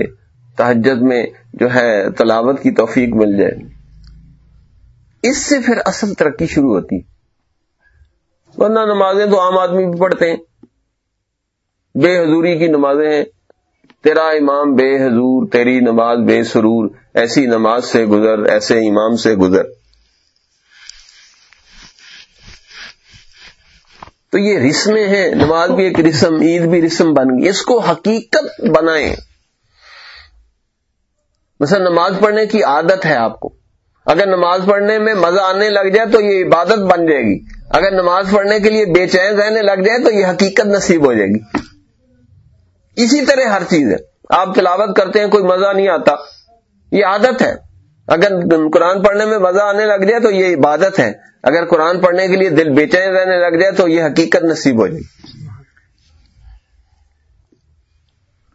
تحجت میں جو ہے تلاوت کی توفیق مل جائے۔ اس سے پھر اصل ترقی شروع ہوتی۔ ورنہ نمازیں تو عام آدمی بھی پڑھتے ہیں۔ بے حضوری کی نمازیں ہیں۔ تیرا امام بے حضور، تیری نماز بے سرور، ایسی نماز سے گزر، ایسے امام سے گزر۔ تو یہ رسمیں ہیں، نماز بھی ایک رسم، عید بھی رسم بن گئی۔ اس کو حقیقت بنائیں۔ مثلا نماز پڑھنے کی عادت ہے آپ کو۔ اگر نماز پڑھنے میں مزہ آنے لگ جائے تو یہ عبادت بن جائے گی۔ اگر نماز پڑھنے کے لیے بے چین رہنے لگ جائے تو یہ حقیقت نصیب ہو جائے گی۔ اسی طرح ہر چیز ہے۔ آپ تلاوت کرتے ہیں، کوئی مزہ نہیں آتا۔ یہ عادت ہے۔ اگر قرآن پڑھنے میں مزہ آنے لگ جائے تو یہ عبادت ہے۔ اگر قرآن پڑھنے کے لیے دل بے چین رہنے لگ جائے تو یہ حقیقت نصیب ہو جائے۔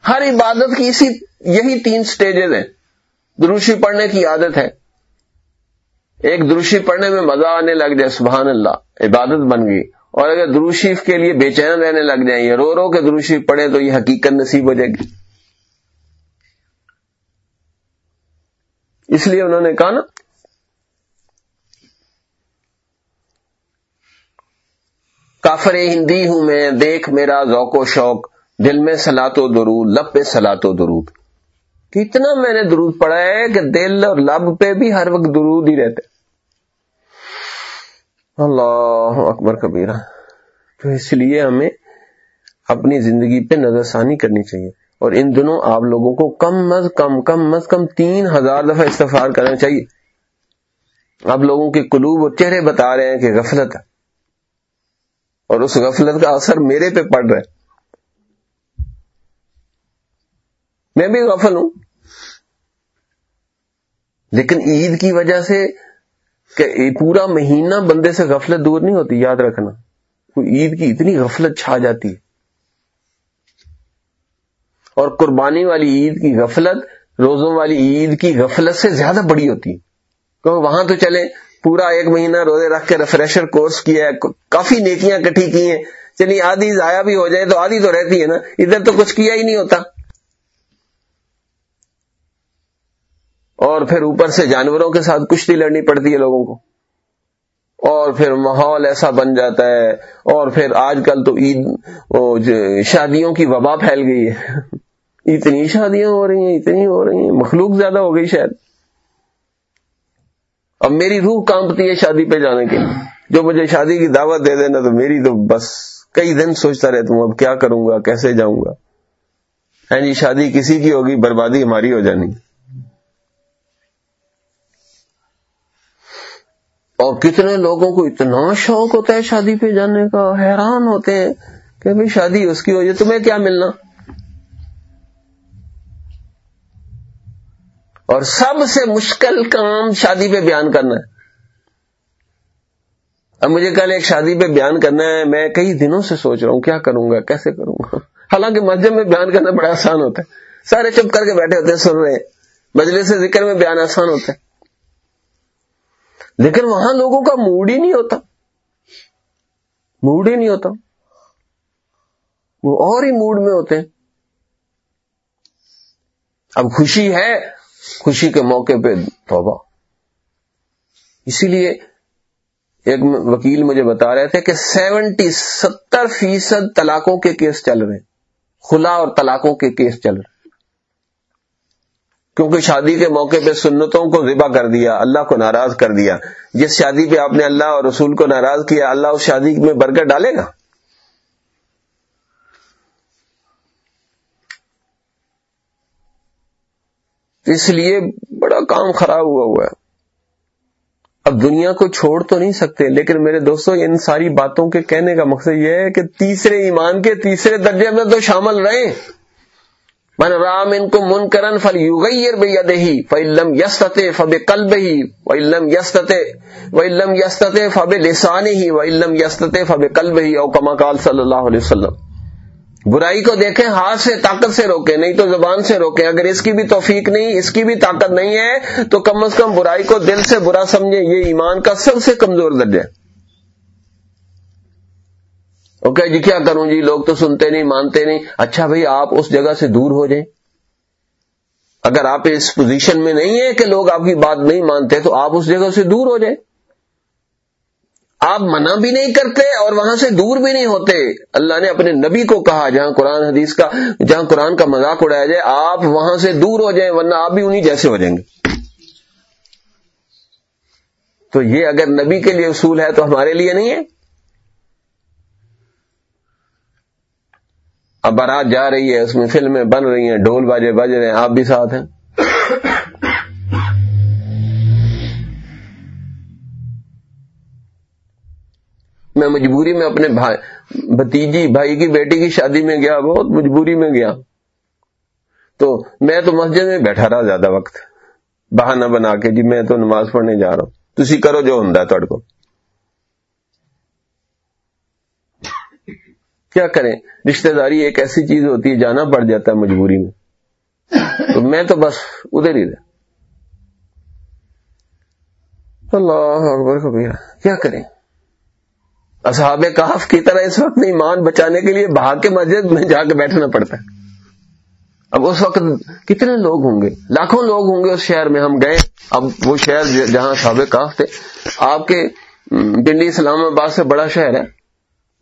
ہر عبادت کی اسی یہی تین سٹیجز ہیں۔ دروشی پڑھنے کی عادت ہے۔ ایک دروشی پڑھنے میں مزہ آنے لگ جائے، سبحان اللہ، عبادت بن گئی۔ اور اگر دروشیف کے لیے بے چین رہنے لگ جائیں یا رو رو کے دروشیف پڑھے تو یہ حقیقت نصیب ہو جائے گی۔ اس لیے انہوں نے کہا نا، کافر ہندی ہوں میں، دیکھ میرا ذوق و شوق، دل میں سلاد و درود، لب پہ سلاد و درود۔ کتنا میں نے درود پڑا ہے کہ دل اور لب پہ بھی ہر وقت درود ہی رہتے۔ اللہ اکبر کبیرہ، تو اس لیے ہمیں اپنی زندگی پہ نظر ثانی کرنی چاہیے۔ اور ان دنوں آپ لوگوں کو کم از کم کم از کم تین ہزار دفعہ استفار کرنا چاہیے۔ آپ لوگوں کے قلوب اور چہرے بتا رہے ہیں کہ غفلت ہے۔ اور اس غفلت کا اثر میرے پہ پڑ رہا ہے۔ میں بھی غفل ہوں۔ لیکن عید کی وجہ سے کہ پورا مہینہ بندے سے غفلت دور نہیں ہوتی، یاد رکھنا۔ عید کی اتنی غفلت چھا جاتی ہے۔ اور قربانی والی عید کی غفلت روزوں والی عید کی غفلت سے زیادہ بڑی ہوتی ہے۔ کیونکہ وہاں تو چلے پورا ایک مہینہ روزے رکھ کے ریفریشر کورس کیا ہے، کافی نیکیاں کٹھی کی ہیں۔ چلیے آدھی ضائع بھی ہو جائے تو آدھی تو رہتی ہے نا۔ ادھر تو کچھ کیا ہی نہیں ہوتا۔ اور پھر اوپر سے جانوروں کے ساتھ کشتی لڑنی پڑتی ہے لوگوں کو۔ اور پھر ماحول ایسا بن جاتا ہے۔ اور پھر آج کل تو عید شادیوں کی وبا پھیل گئی ہے۔ اتنی شادیاں ہو رہی ہیں، اتنی ہو رہی ہیں۔ مخلوق زیادہ ہو گئی شاید۔ اب میری روح کانپتی ہے شادی پہ جانے کے جو مجھے شادی کی دعوت دے دینا تو میری تو بس کئی دن سوچتا رہتا ہوں، اب کیا کروں گا، کیسے جاؤں گا؟ ہاں جی شادی کسی کی ہوگی، بربادی ہماری ہو جانی۔ اور کتنے لوگوں کو اتنا شوق ہوتا ہے شادی پہ جانے کا، حیران ہوتے ہیں کہ بھائی شادی اس کی وجہ تمہیں کیا ملنا؟ اور سب سے مشکل کام شادی پہ بیان کرنا ہے۔ اب مجھے کل ایک شادی پہ بیان کرنا ہے، میں کئی دنوں سے سوچ رہا ہوں، کیا کروں گا، کیسے کروں گا؟ حالانکہ مسجد میں بیان کرنا بڑا آسان ہوتا ہے۔ سارے چپ کر کے بیٹھے ہوتے ہیں، سن رہے ہیں۔ مجلے سے ذکر میں بیان آسان ہوتا ہے۔ لیکن وہاں لوگوں کا موڈ ہی نہیں ہوتا۔ موڈ ہی نہیں ہوتا۔ وہ اور ہی موڈ میں ہوتے ہیں۔ اب خوشی ہے خوشی کے موقع پہ توبہ۔ اسی لیے ایک وکیل مجھے بتا رہے تھے کہ سیونٹی ستر فیصد طلاقوں کے کیس چل رہے ہیں۔ خلا اور طلاقوں کے کیس چل رہے کیونکہ شادی کے موقع پہ سنتوں کو ذبح کر دیا، اللہ کو ناراض کر دیا۔ جس شادی پہ آپ نے اللہ اور رسول کو ناراض کیا، اللہ اس شادی میں برکت ڈالے گا؟ اس لیے بڑا کام خراب ہوا ہوا ہے۔ اب دنیا کو چھوڑ تو نہیں سکتے، لیکن میرے دوستوں، ان ساری باتوں کے کہنے کا مقصد یہ ہے کہ تیسرے ایمان کے تیسرے درجے میں تو شامل رہے من رام ان کو من کرن فل یوگیر بھیا دہی فلم یست فب کلب ہی و علم یست و علم یست فب لسان ہی و علم یست فب کلب ہی او کما کال صلی اللہ علیہ وسلم۔ برائی کو دیکھیں، ہاتھ سے، طاقت سے روکے نہیں تو زبان سے روکیں۔ اگر اس کی بھی توفیق نہیں، اس کی بھی طاقت نہیں ہے، تو کم از کم برائی کو دل سے برا سمجھیں۔ یہ ایمان کا سب سے کمزور درجہ ہے۔ اوکے جی کیا کروں؟ جی لوگ تو سنتے نہیں، مانتے نہیں۔ اچھا بھائی، آپ اس جگہ سے دور ہو جائیں۔ اگر آپ اس پوزیشن میں نہیں ہے کہ لوگ آپ کی بات نہیں مانتے، تو آپ اس جگہ سے دور ہو جائیں۔ آپ منع بھی نہیں کرتے اور وہاں سے دور بھی نہیں ہوتے۔ اللہ نے اپنے نبی کو کہا، جہاں قرآن حدیث کا، جہاں قرآن کا مذاق اڑایا جائے، آپ وہاں سے دور ہو جائیں، ورنہ آپ بھی انہیں جیسے ہو جائیں گے۔ تو یہ اگر نبی کے لیے اصول ہے تو ہمارے لیے نہیں ہے۔ اب بارات جا رہی ہے، اس میں فلمیں بن رہی ہیں، ڈھول باجے بج رہے ہیں، آپ بھی ساتھ ہیں۔ میں مجبوری میں اپنے بھائی بھتیجی، بھائی کی بیٹی کی شادی میں گیا، بہت مجبوری میں گیا۔ تو میں تو مسجد میں بیٹھا رہا زیادہ وقت۔ بہانہ بنا کے جی میں تو نماز پڑھنے جا رہا ہوں۔ تھی کرو جو ہوں تھوڑے کو کیا کریں؟ رشتہ داری ایک ایسی چیز ہوتی ہے، جانا پڑ جاتا ہے مجبوری میں۔ تو میں تو بس ادھر ہی رہا۔ اللہ اکبر کیا کریں؟ اصحاب کاف کی طرح اس وقت ایمان بچانے کے لیے بہا کے مسجد میں جا کے بیٹھنا پڑتا ہے۔ اب اس وقت کتنے لوگ ہوں گے؟ لاکھوں لوگ ہوں گے اس شہر میں۔ ہم گئے۔ اب وہ شہر جہاں صحاب کاف تھے۔ آپ کے پنڈی اسلام آباد سے بڑا شہر ہے۔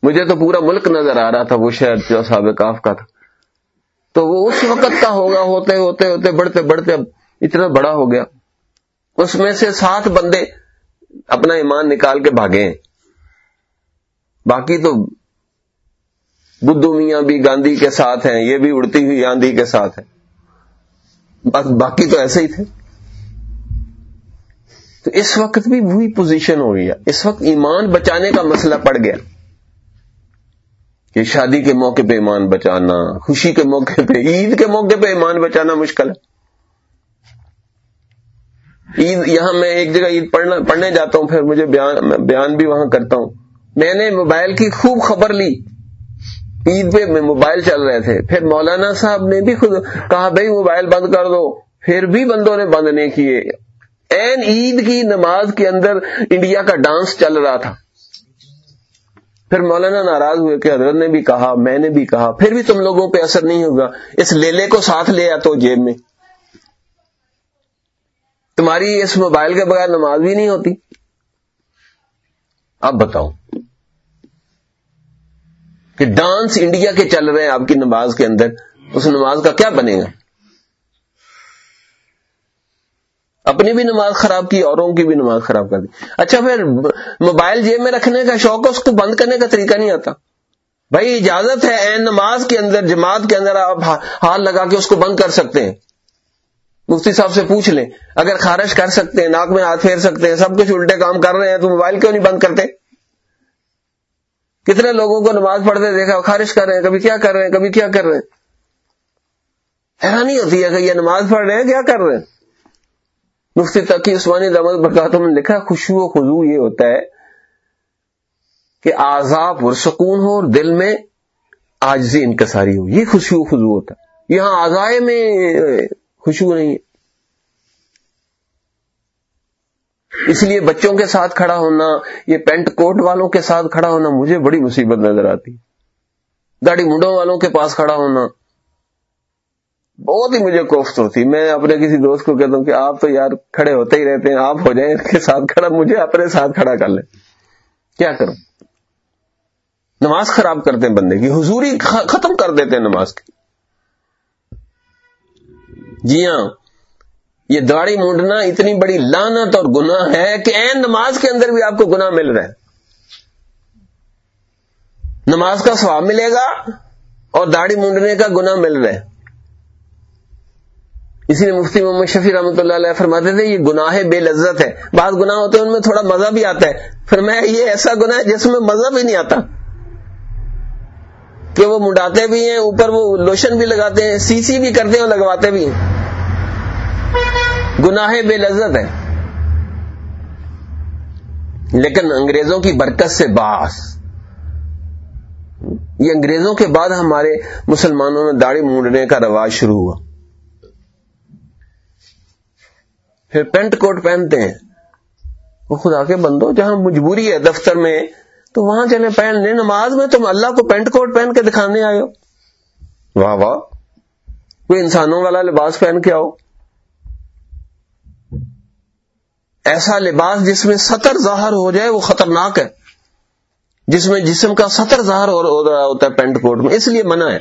مجھے تو پورا ملک نظر آ رہا تھا وہ شہر جو صحاب کاف کا تھا۔ تو وہ اس وقت کا ہوگا، ہوتے ہوتے ہوتے، بڑھتے بڑھتے اب اتنا بڑا ہو گیا۔ اس میں سے سات بندے اپنا ایمان نکال کے بھاگے۔ ہیں باقی تو بدھو میاں بھی گاندھی کے ساتھ ہیں، یہ بھی اڑتی ہوئی آندھی کے ساتھ ہے بس باقی تو ایسے ہی تھے۔ تو اس وقت بھی وہی پوزیشن ہو گیا۔ اس وقت ایمان بچانے کا مسئلہ پڑ گیا۔ کہ شادی کے موقع پہ ایمان بچانا، خوشی کے موقع پہ، عید کے موقع پہ ایمان بچانا مشکل ہے۔ عید، یہاں میں ایک جگہ عید پڑھنا، پڑھنے جاتا ہوں، پھر مجھے بیان بیان بھی وہاں کرتا ہوں۔ میں نے موبائل کی خوب خبر لی۔ عید پہ میں موبائل چل رہے تھے۔ پھر مولانا صاحب نے بھی خود کہا، بھائی، موبائل بند کر دو۔ پھر بھی بندوں نے بند نہیں کیے۔ این عید کی نماز کے اندر انڈیا کا ڈانس چل رہا تھا۔ پھر مولانا ناراض ہوئے کہ حضرت نے بھی کہا، میں نے بھی کہا۔ پھر بھی تم لوگوں پہ اثر نہیں ہوگا۔ اس لیلے کو ساتھ لے آ تو جیب میں۔ تمہاری اس موبائل کے بغیر نماز بھی نہیں ہوتی۔ اب بتاؤ۔ کہ ڈانس انڈیا کے چل رہے ہیں آپ کی نماز کے اندر، اس نماز کا کیا بنے گا؟ اپنی بھی نماز خراب کی، اوروں کی بھی نماز خراب کر دی۔ اچھا پھر موبائل جیب میں رکھنے کا شوق ہے، اس کو بند کرنے کا طریقہ نہیں آتا؟ بھائی، اجازت ہے این نماز کے اندر، جماعت کے اندر آپ ہاتھ لگا کے اس کو بند کر سکتے ہیں۔ مفتی صاحب سے پوچھ لیں، اگر خارش کر سکتے ہیں، ناک میں ہاتھ پھیر سکتے ہیں، سب کچھ الٹے کام کر رہے ہیں، تو موبائل کیوں نہیں بند کرتے؟ کتنے لوگوں کو نماز پڑھتے دیکھا، خارش کر رہے ہیں، کبھی کیا کر رہے ہیں، کبھی کیا کر رہے ہیں۔ حیرانی ہوتی ہے کہ یہ نماز پڑھ رہے ہیں، کیا کر رہے ہیں؟ مفتی تقی عثمانی دمد برکاتوں نے لکھا خوشو و خزو یہ ہوتا ہے کہ آزاد پرسکون ہو اور دل میں آجزی انکساری ہو۔ یہ خوشو و خزو ہوتا ہے۔ یہاں آزائے میں خوشبو نہیں ہے۔ اس لیے بچوں کے ساتھ کھڑا ہونا، یہ پینٹ کوٹ والوں کے ساتھ کھڑا ہونا مجھے بڑی مصیبت نظر آتی۔ گاڑی منڈوں والوں کے پاس کھڑا ہونا بہت ہی مجھے کوفت ہوتی۔ میں اپنے کسی دوست کو کہتا ہوں کہ آپ تو یار کھڑے ہوتے ہی رہتے ہیں، آپ ہو جائیں ان کے ساتھ کھڑا، مجھے اپنے ساتھ کھڑا کر لیں۔ کیا کروں؟ نماز خراب کرتے ہیں بندے کی، حضوری ختم کر دیتے ہیں نماز کی۔ جی ہاں یہ داڑھی مونڈنا اتنی بڑی لانت اور گناہ ہے کہ این نماز کے اندر بھی آپ کو گناہ مل رہا ہے۔ نماز کا سواب ملے گا اور داڑھی مونڈنے کا گناہ مل رہا ہے۔ اسی لیے مفتی محمد شفیع رحمۃ اللہ علیہ فرماتے تھے، یہ گناہ بے لذت ہے۔ بعض گناہ ہوتے ہیں، ان میں تھوڑا مزہ بھی آتا ہے۔ پھر میں یہ ایسا گناہ ہے جس میں مزہ بھی نہیں آتا۔ کہ وہ منڈاتے بھی ہیں، اوپر وہ لوشن بھی لگاتے ہیں سی سی بھی کرتے ہیں اور لگواتے بھی ہیں۔ گناہ بے لذت ہے لیکن انگریزوں کی برکت سے باس۔ یہ انگریزوں کے بعد ہمارے مسلمانوں میں داڑھی مونڈنے کا رواج شروع ہوا۔ پھر پینٹ کوٹ پہنتے ہیں۔ وہ خدا کے بندو، جہاں مجبوری ہے دفتر میں، تو وہاں چلے پہن لیں نماز میں، تم اللہ کو پینٹ کوٹ پہن کے دکھانے آئے ہو۔ واہ واہ۔ کوئی انسانوں والا لباس پہن کے آؤ۔ ایسا لباس جس میں سطر ظاہر ہو جائے وہ خطرناک ہے۔ جس میں جسم کا سطر ظاہر ہو رہا ہوتا ہے پینٹ کوٹ میں، اس لیے منع ہے۔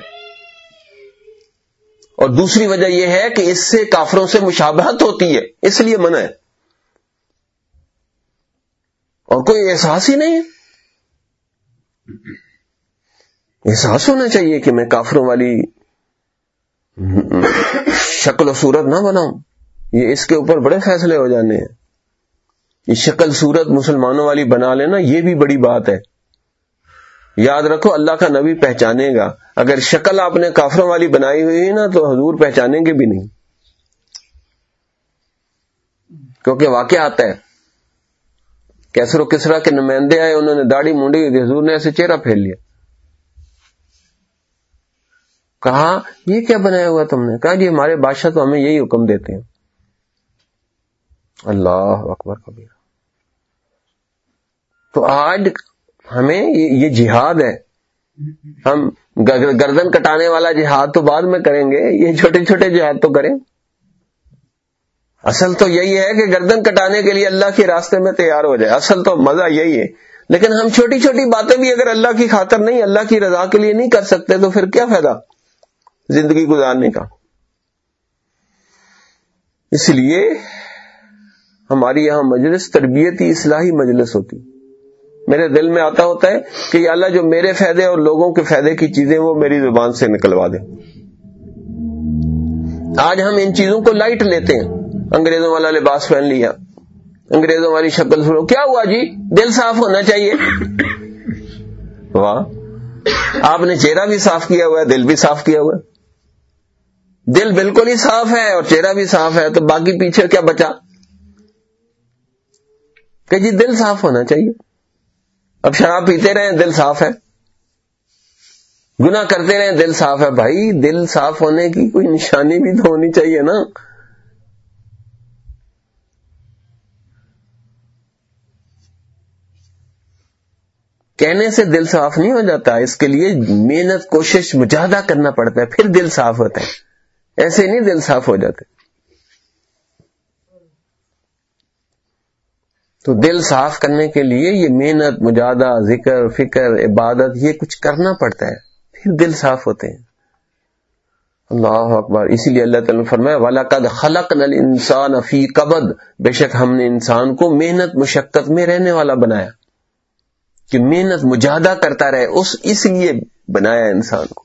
اور دوسری وجہ یہ ہے کہ اس سے کافروں سے مشابہت ہوتی ہے، اس لیے منع ہے۔ اور کوئی احساس ہی نہیں ہے۔ احساس ہونا چاہیے کہ میں کافروں والی شکل و صورت نہ بناؤں۔ یہ اس کے اوپر بڑے فیصلے ہو جانے ہیں۔ یہ شکل صورت مسلمانوں والی بنا لینا، یہ بھی بڑی بات ہے۔ یاد رکھو، اللہ کا نبی پہچانے گا۔ اگر شکل آپ نے کافروں والی بنائی ہوئی ہے نا، تو حضور پہچانیں گے بھی نہیں۔ کیونکہ واقعہ آتا ہے، کیسر و کسرا کے نمائندے آئے، انہوں نے داڑھی مونڈی ہوئی حضور نے ایسے چہرہ پھیل لیا۔ کہا، یہ کیا بنایا ہوا تم نے؟ کہا جی ہمارے بادشاہ تو ہمیں یہی حکم دیتے ہیں۔ اللہ اکبر کبیر تو آج ہمیں یہ جہاد ہے۔ ہم گردن کٹانے والا جہاد تو بعد میں کریں گے۔ یہ چھوٹے چھوٹے جہاد تو کریں۔ اصل تو یہی ہے کہ گردن کٹانے کے لیے اللہ کے راستے میں تیار ہو جائے۔ اصل تو مزہ یہی ہے۔ لیکن ہم چھوٹی چھوٹی باتیں بھی اگر اللہ کی خاطر نہیں، اللہ کی رضا کے لیے نہیں کر سکتے، تو پھر کیا فائدہ؟ زندگی گزارنے کا۔ اس لیے ہماری یہاں مجلس تربیتی اصلاحی مجلس ہوتی۔ میرے دل میں آتا ہوتا ہے کہ یا اللہ جو میرے فائدے اور لوگوں کے فائدے کی چیزیں وہ میری زبان سے نکلوا دیں آج ہم ان چیزوں کو لائٹ لیتے ہیں۔ انگریزوں والا لباس پہن لیا۔ انگریزوں والی شکل سنو۔ کیا ہوا جی؟ دل صاف ہونا چاہیے۔ واہ۔ آپ نے چہرہ بھی صاف کیا ہوا ہے، دل بھی صاف کیا ہوا ہے۔ دل بالکل ہی صاف ہے اور چہرہ بھی صاف ہے، تو باقی پیچھے کیا بچا؟ کہ جی دل صاف ہونا چاہیے۔ اب شراب پیتے رہے دل صاف ہے۔ گنا کرتے رہے دل صاف ہے۔ بھائی، دل صاف ہونے کی کوئی نشانی بھی تو ہونی چاہیے نا۔ کہنے سے دل صاف نہیں ہو جاتا، اس کے لیے محنت، کوشش مجاہدہ کرنا پڑتا ہے، پھر دل صاف ہوتا ہے۔ ایسے نہیں دل صاف ہو جاتے۔ تو دل صاف کرنے کے لیے یہ محنت، مجادہ، ذکر، فکر، عبادت، یہ کچھ کرنا پڑتا ہے۔ پھر دل صاف ہوتے ہیں۔ اللہ اکبر۔ اسی لیے اللہ تعالیٰ نے فرمایا والا قد خلق نل انسان فی قبد بے شک ہم نے انسان کو محنت، مشقت میں رہنے والا بنایا۔ کہ محنت مجاہدہ کرتا رہے، اس اس لیے بنایا انسان کو۔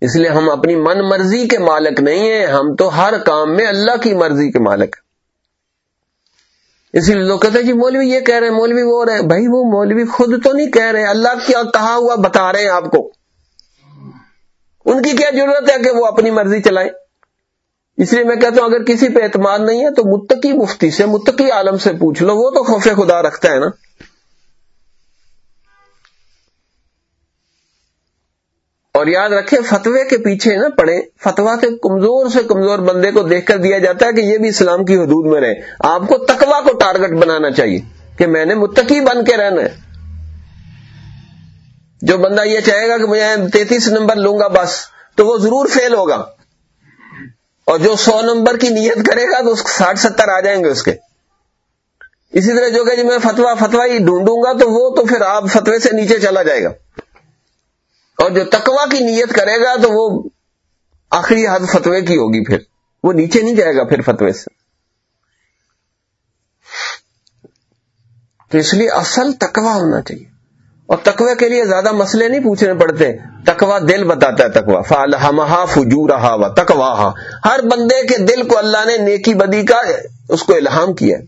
اس لیے ہم اپنی من مرضی کے مالک نہیں ہیں، ہم تو ہر کام میں اللہ کی مرضی کے مالک ہیں۔ اسی لیے لوگ کہتے ہیں جی مولوی یہ کہہ رہے ہیں، مولوی وہ رہے بھائی وہ مولوی خود تو نہیں کہہ رہے اللہ کیا کہا ہوا بتا رہے ہیں آپ کو۔ ان کی کیا ضرورت ہے کہ وہ اپنی مرضی چلائیں؟ اس لیے میں کہتا ہوں، اگر کسی پہ اعتماد نہیں ہے تو متقی مفتی سے، متقی عالم سے پوچھ لو۔ وہ تو خوف خدا رکھتا ہے نا۔ اور یاد رکھے فتوے کے پیچھے نہ پڑے فتوا کے کمزور سے کمزور بندے کو دیکھ کر دیا جاتا ہے کہ یہ بھی اسلام کی حدود میں رہے۔ آپ کو تقوا کو ٹارگٹ بنانا چاہیے کہ میں نے متقی بن کے رہنا ہے۔ جو بندہ یہ چاہے گا کہ مجھے تینتیس نمبر لوں گا بس، تو وہ ضرور فیل ہوگا۔ اور جو سو نمبر کی نیت کرے گا، تو ساٹھ ستر آ جائیں گے اس کے۔ اسی طرح جو کہ جی میں فتوا فتوا ہی ڈھونڈوں گا، تو وہ تو پھر آپ فتوے سے نیچے چلا جائے گا۔ اور جو تقوا کی نیت کرے گا تو وہ آخری حد فتوے کی ہوگی پھر۔ وہ نیچے نہیں جائے گا پھر فتوے سے۔ تو اس لیے اصل تقوا ہونا چاہیے۔ اور تقوی کے لیے زیادہ مسئلے نہیں پوچھنے پڑتے۔ تقوا دل بتاتا ہے تقوا فالحمہ فجور و تقوا ہر بندے کے دل کو اللہ نے نیکی بدی کا اس کو الہام کیا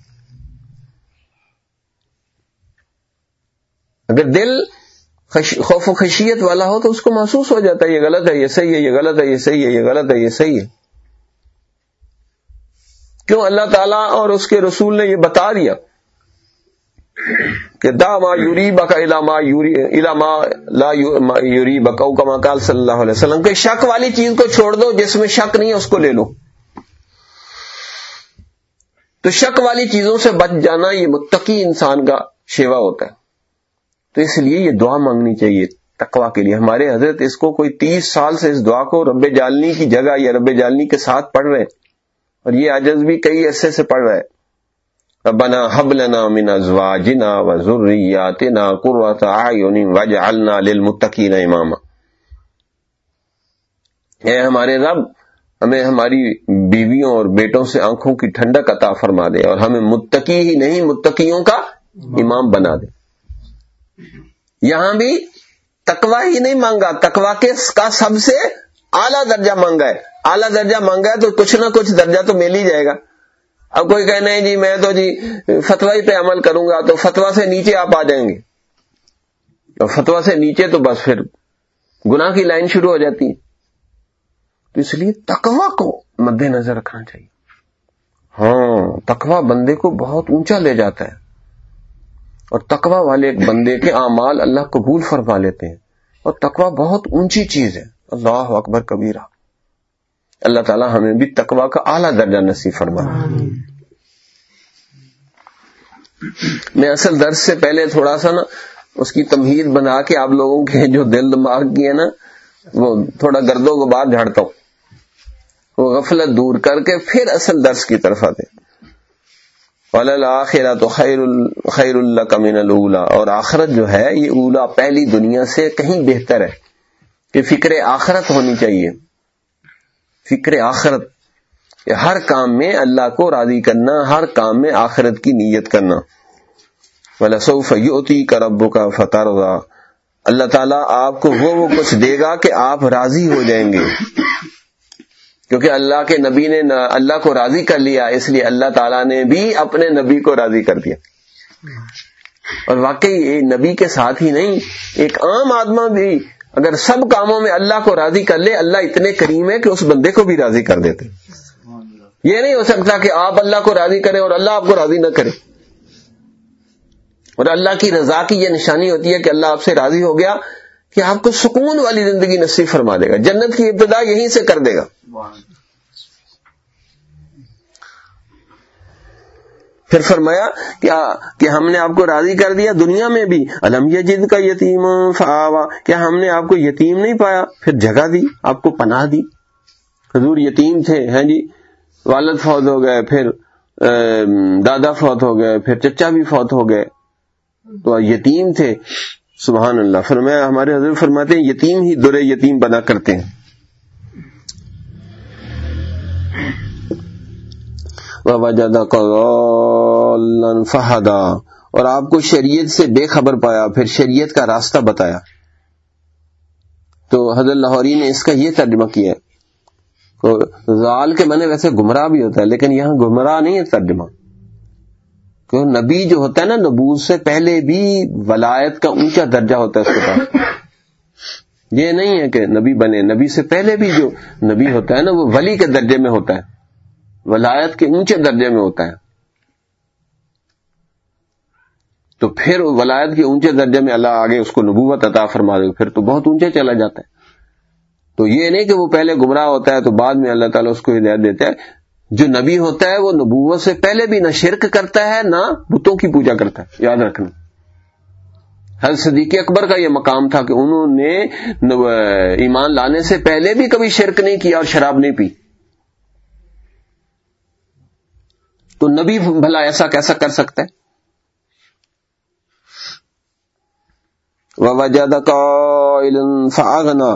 اگر دل خوف و خشیت والا ہو تو اس کو محسوس ہو جاتا ہے، یہ غلط ہے، یہ صحیح ہے، یہ غلط ہے، یہ صحیح ہے، یہ غلط ہے، یہ صحیح ہے۔ کیوں اللہ تعالیٰ اور اس کے رسول نے یہ بتا دیا کہ دا ما یوری بکا علامہ علامہ لا یوری بکا کما کال صلی اللہ علیہ وسلم کہ شک والی چیز کو چھوڑ دو، جس میں شک نہیں ہے اس کو لے لو۔ تو شک والی چیزوں سے بچ جانا یہ متقی انسان کا شیوا ہوتا ہے۔ تو اس لیے یہ دعا مانگنی چاہیے تقوا کے لیے۔ ہمارے حضرت اس کو کوئی تیس سال سے اس دعا کو رب جالنی کی جگہ یا رب جالنی کے ساتھ پڑھ رہے اور یہ عجز بھی کئی عرصے سے پڑھ رہے ربنا حب لنا من ازواجنا وذرياتنا قرة اعين واجعلنا للمتقين اماما۔ اے ہمارے رب ہمیں ہماری بیویوں اور بیٹوں سے آنکھوں کی ٹھنڈک عطا فرما دے اور ہمیں متقی ہی نہیں متقیوں کا امام بنا دے۔ یہاں بھی تکوا ہی نہیں مانگا۔ تکوا کے کا سب سے اعلیٰ درجہ مانگا ہے۔ اعلیٰ درجہ مانگا ہے تو کچھ نہ کچھ درجہ تو مل ہی جائے گا۔ اب کوئی کہ نہیں جی میں تو جی فتوا پہ عمل کروں گا تو فتوا سے نیچے آپ آ جائیں گے۔ فتوا سے نیچے تو بس پھر گناہ کی لائن شروع ہو جاتی ہے۔ تو اس لیے تکوا کو مد نظر رکھنا چاہیے۔ ہاں تکوا بندے کو بہت اونچا لے جاتا ہے۔ اور تقوا والے ایک بندے کے اعمال اللہ قبول فرما لیتے ہیں۔ اور تقوا بہت اونچی چیز ہے۔ اللہ اکبر کبیرہ۔ اللہ تعالی ہمیں بھی تقوا کا اعلیٰ درجہ نصیب فرما میں اصل درس سے پہلے تھوڑا سا نا اس کی تمہید بنا کے آپ لوگوں کے جو دل دماغ کی ہے نا، وہ تھوڑا گردوں کو بعد جھاڑتا ہوں۔ وہ غفلت دور کر کے پھر اصل درس کی طرف آتے خیر خیر اللہ کمین اللہ اور آخرت جو ہے، یہ اولا پہلی دنیا سے کہیں بہتر ہے کہ فکر آخرت ہونی چاہیے۔ فکر آخرت، کہ ہر کام میں اللہ کو راضی کرنا، ہر کام میں آخرت کی نیت کرنا۔ ولاسف یوتی کا ربو کا فتح اللہ تعالیٰ آپ کو وہ وہ کچھ دے گا کہ آپ راضی ہو جائیں گے۔ کیونکہ اللہ کے نبی نے اللہ کو راضی کر لیا، اس لیے اللہ تعالیٰ نے بھی اپنے نبی کو راضی کر دیا۔ اور واقعی نبی کے ساتھ ہی نہیں، ایک عام آدمی بھی اگر سب کاموں میں اللہ کو راضی کر لے، اللہ اتنے کریم ہے کہ اس بندے کو بھی راضی کر دیتے۔ یہ نہیں ہو سکتا کہ آپ اللہ کو راضی کریں اور اللہ آپ کو راضی نہ کرے۔ اور اللہ کی رضا کی یہ نشانی ہوتی ہے کہ اللہ آپ سے راضی ہو گیا کہ آپ کو سکون والی زندگی نصیب فرما دے گا۔ جنت کی ابتدا یہیں سے کر دے گا۔ پھر فرمایا کیا کہ ہم نے آپ کو راضی کر دیا دنیا میں بھی۔ علم جد کا یتیم فاوا کیا ہم نے آپ کو یتیم نہیں پایا؟ پھر جگہ دی، آپ کو پناہ دی۔ حضور یتیم تھے، ہیں جی؟ والد فوت ہو گئے، پھر دادا فوت ہو گئے، پھر چچا بھی فوت ہو گئے۔ تو یتیم تھے۔ سبحان اللہ۔ فرمایا، ہمارے حضرت فرماتے ہیں، یتیم ہی در یتیم بنا کرتے ہیں۔ فہدا اور آپ کو شریعت سے بے خبر پایا، پھر شریعت کا راستہ بتایا۔ تو حضرت لاہوری نے اس کا یہ ترجمہ کیا۔ زال کے معنی ویسے گمراہ بھی ہوتا ہے، لیکن یہاں گمراہ نہیں ہے ترجمہ۔ کہ نبی جو ہوتا ہے نا نبوز سے پہلے بھی ولایت کا اونچا درجہ ہوتا ہے اس کے پاس۔ یہ نہیں ہے کہ نبی بنے، نبی سے پہلے بھی جو نبی ہوتا ہے نا وہ ولی کے درجے میں ہوتا ہے۔ ولایت کے اونچے درجے میں ہوتا ہے۔ تو پھر ولایت کے اونچے درجے میں اللہ آگے اس کو نبوت عطا فرما دے، پھر تو بہت اونچے چلا جاتا ہے۔ تو یہ نہیں کہ وہ پہلے گمراہ ہوتا ہے تو بعد میں اللہ تعالیٰ اس کو ہدایت دیتا ہے۔ جو نبی ہوتا ہے وہ نبوت سے پہلے بھی نہ شرک کرتا ہے نہ بتوں کی پوجا کرتا ہے، یاد رکھنا۔ حضرت صدیق اکبر کا یہ مقام تھا کہ انہوں نے ایمان لانے سے پہلے بھی کبھی شرک نہیں کیا اور شراب نہیں پی۔ تو نبی بھلا ایسا کیسا کر سکتا ہے؟ وجہ فاغنا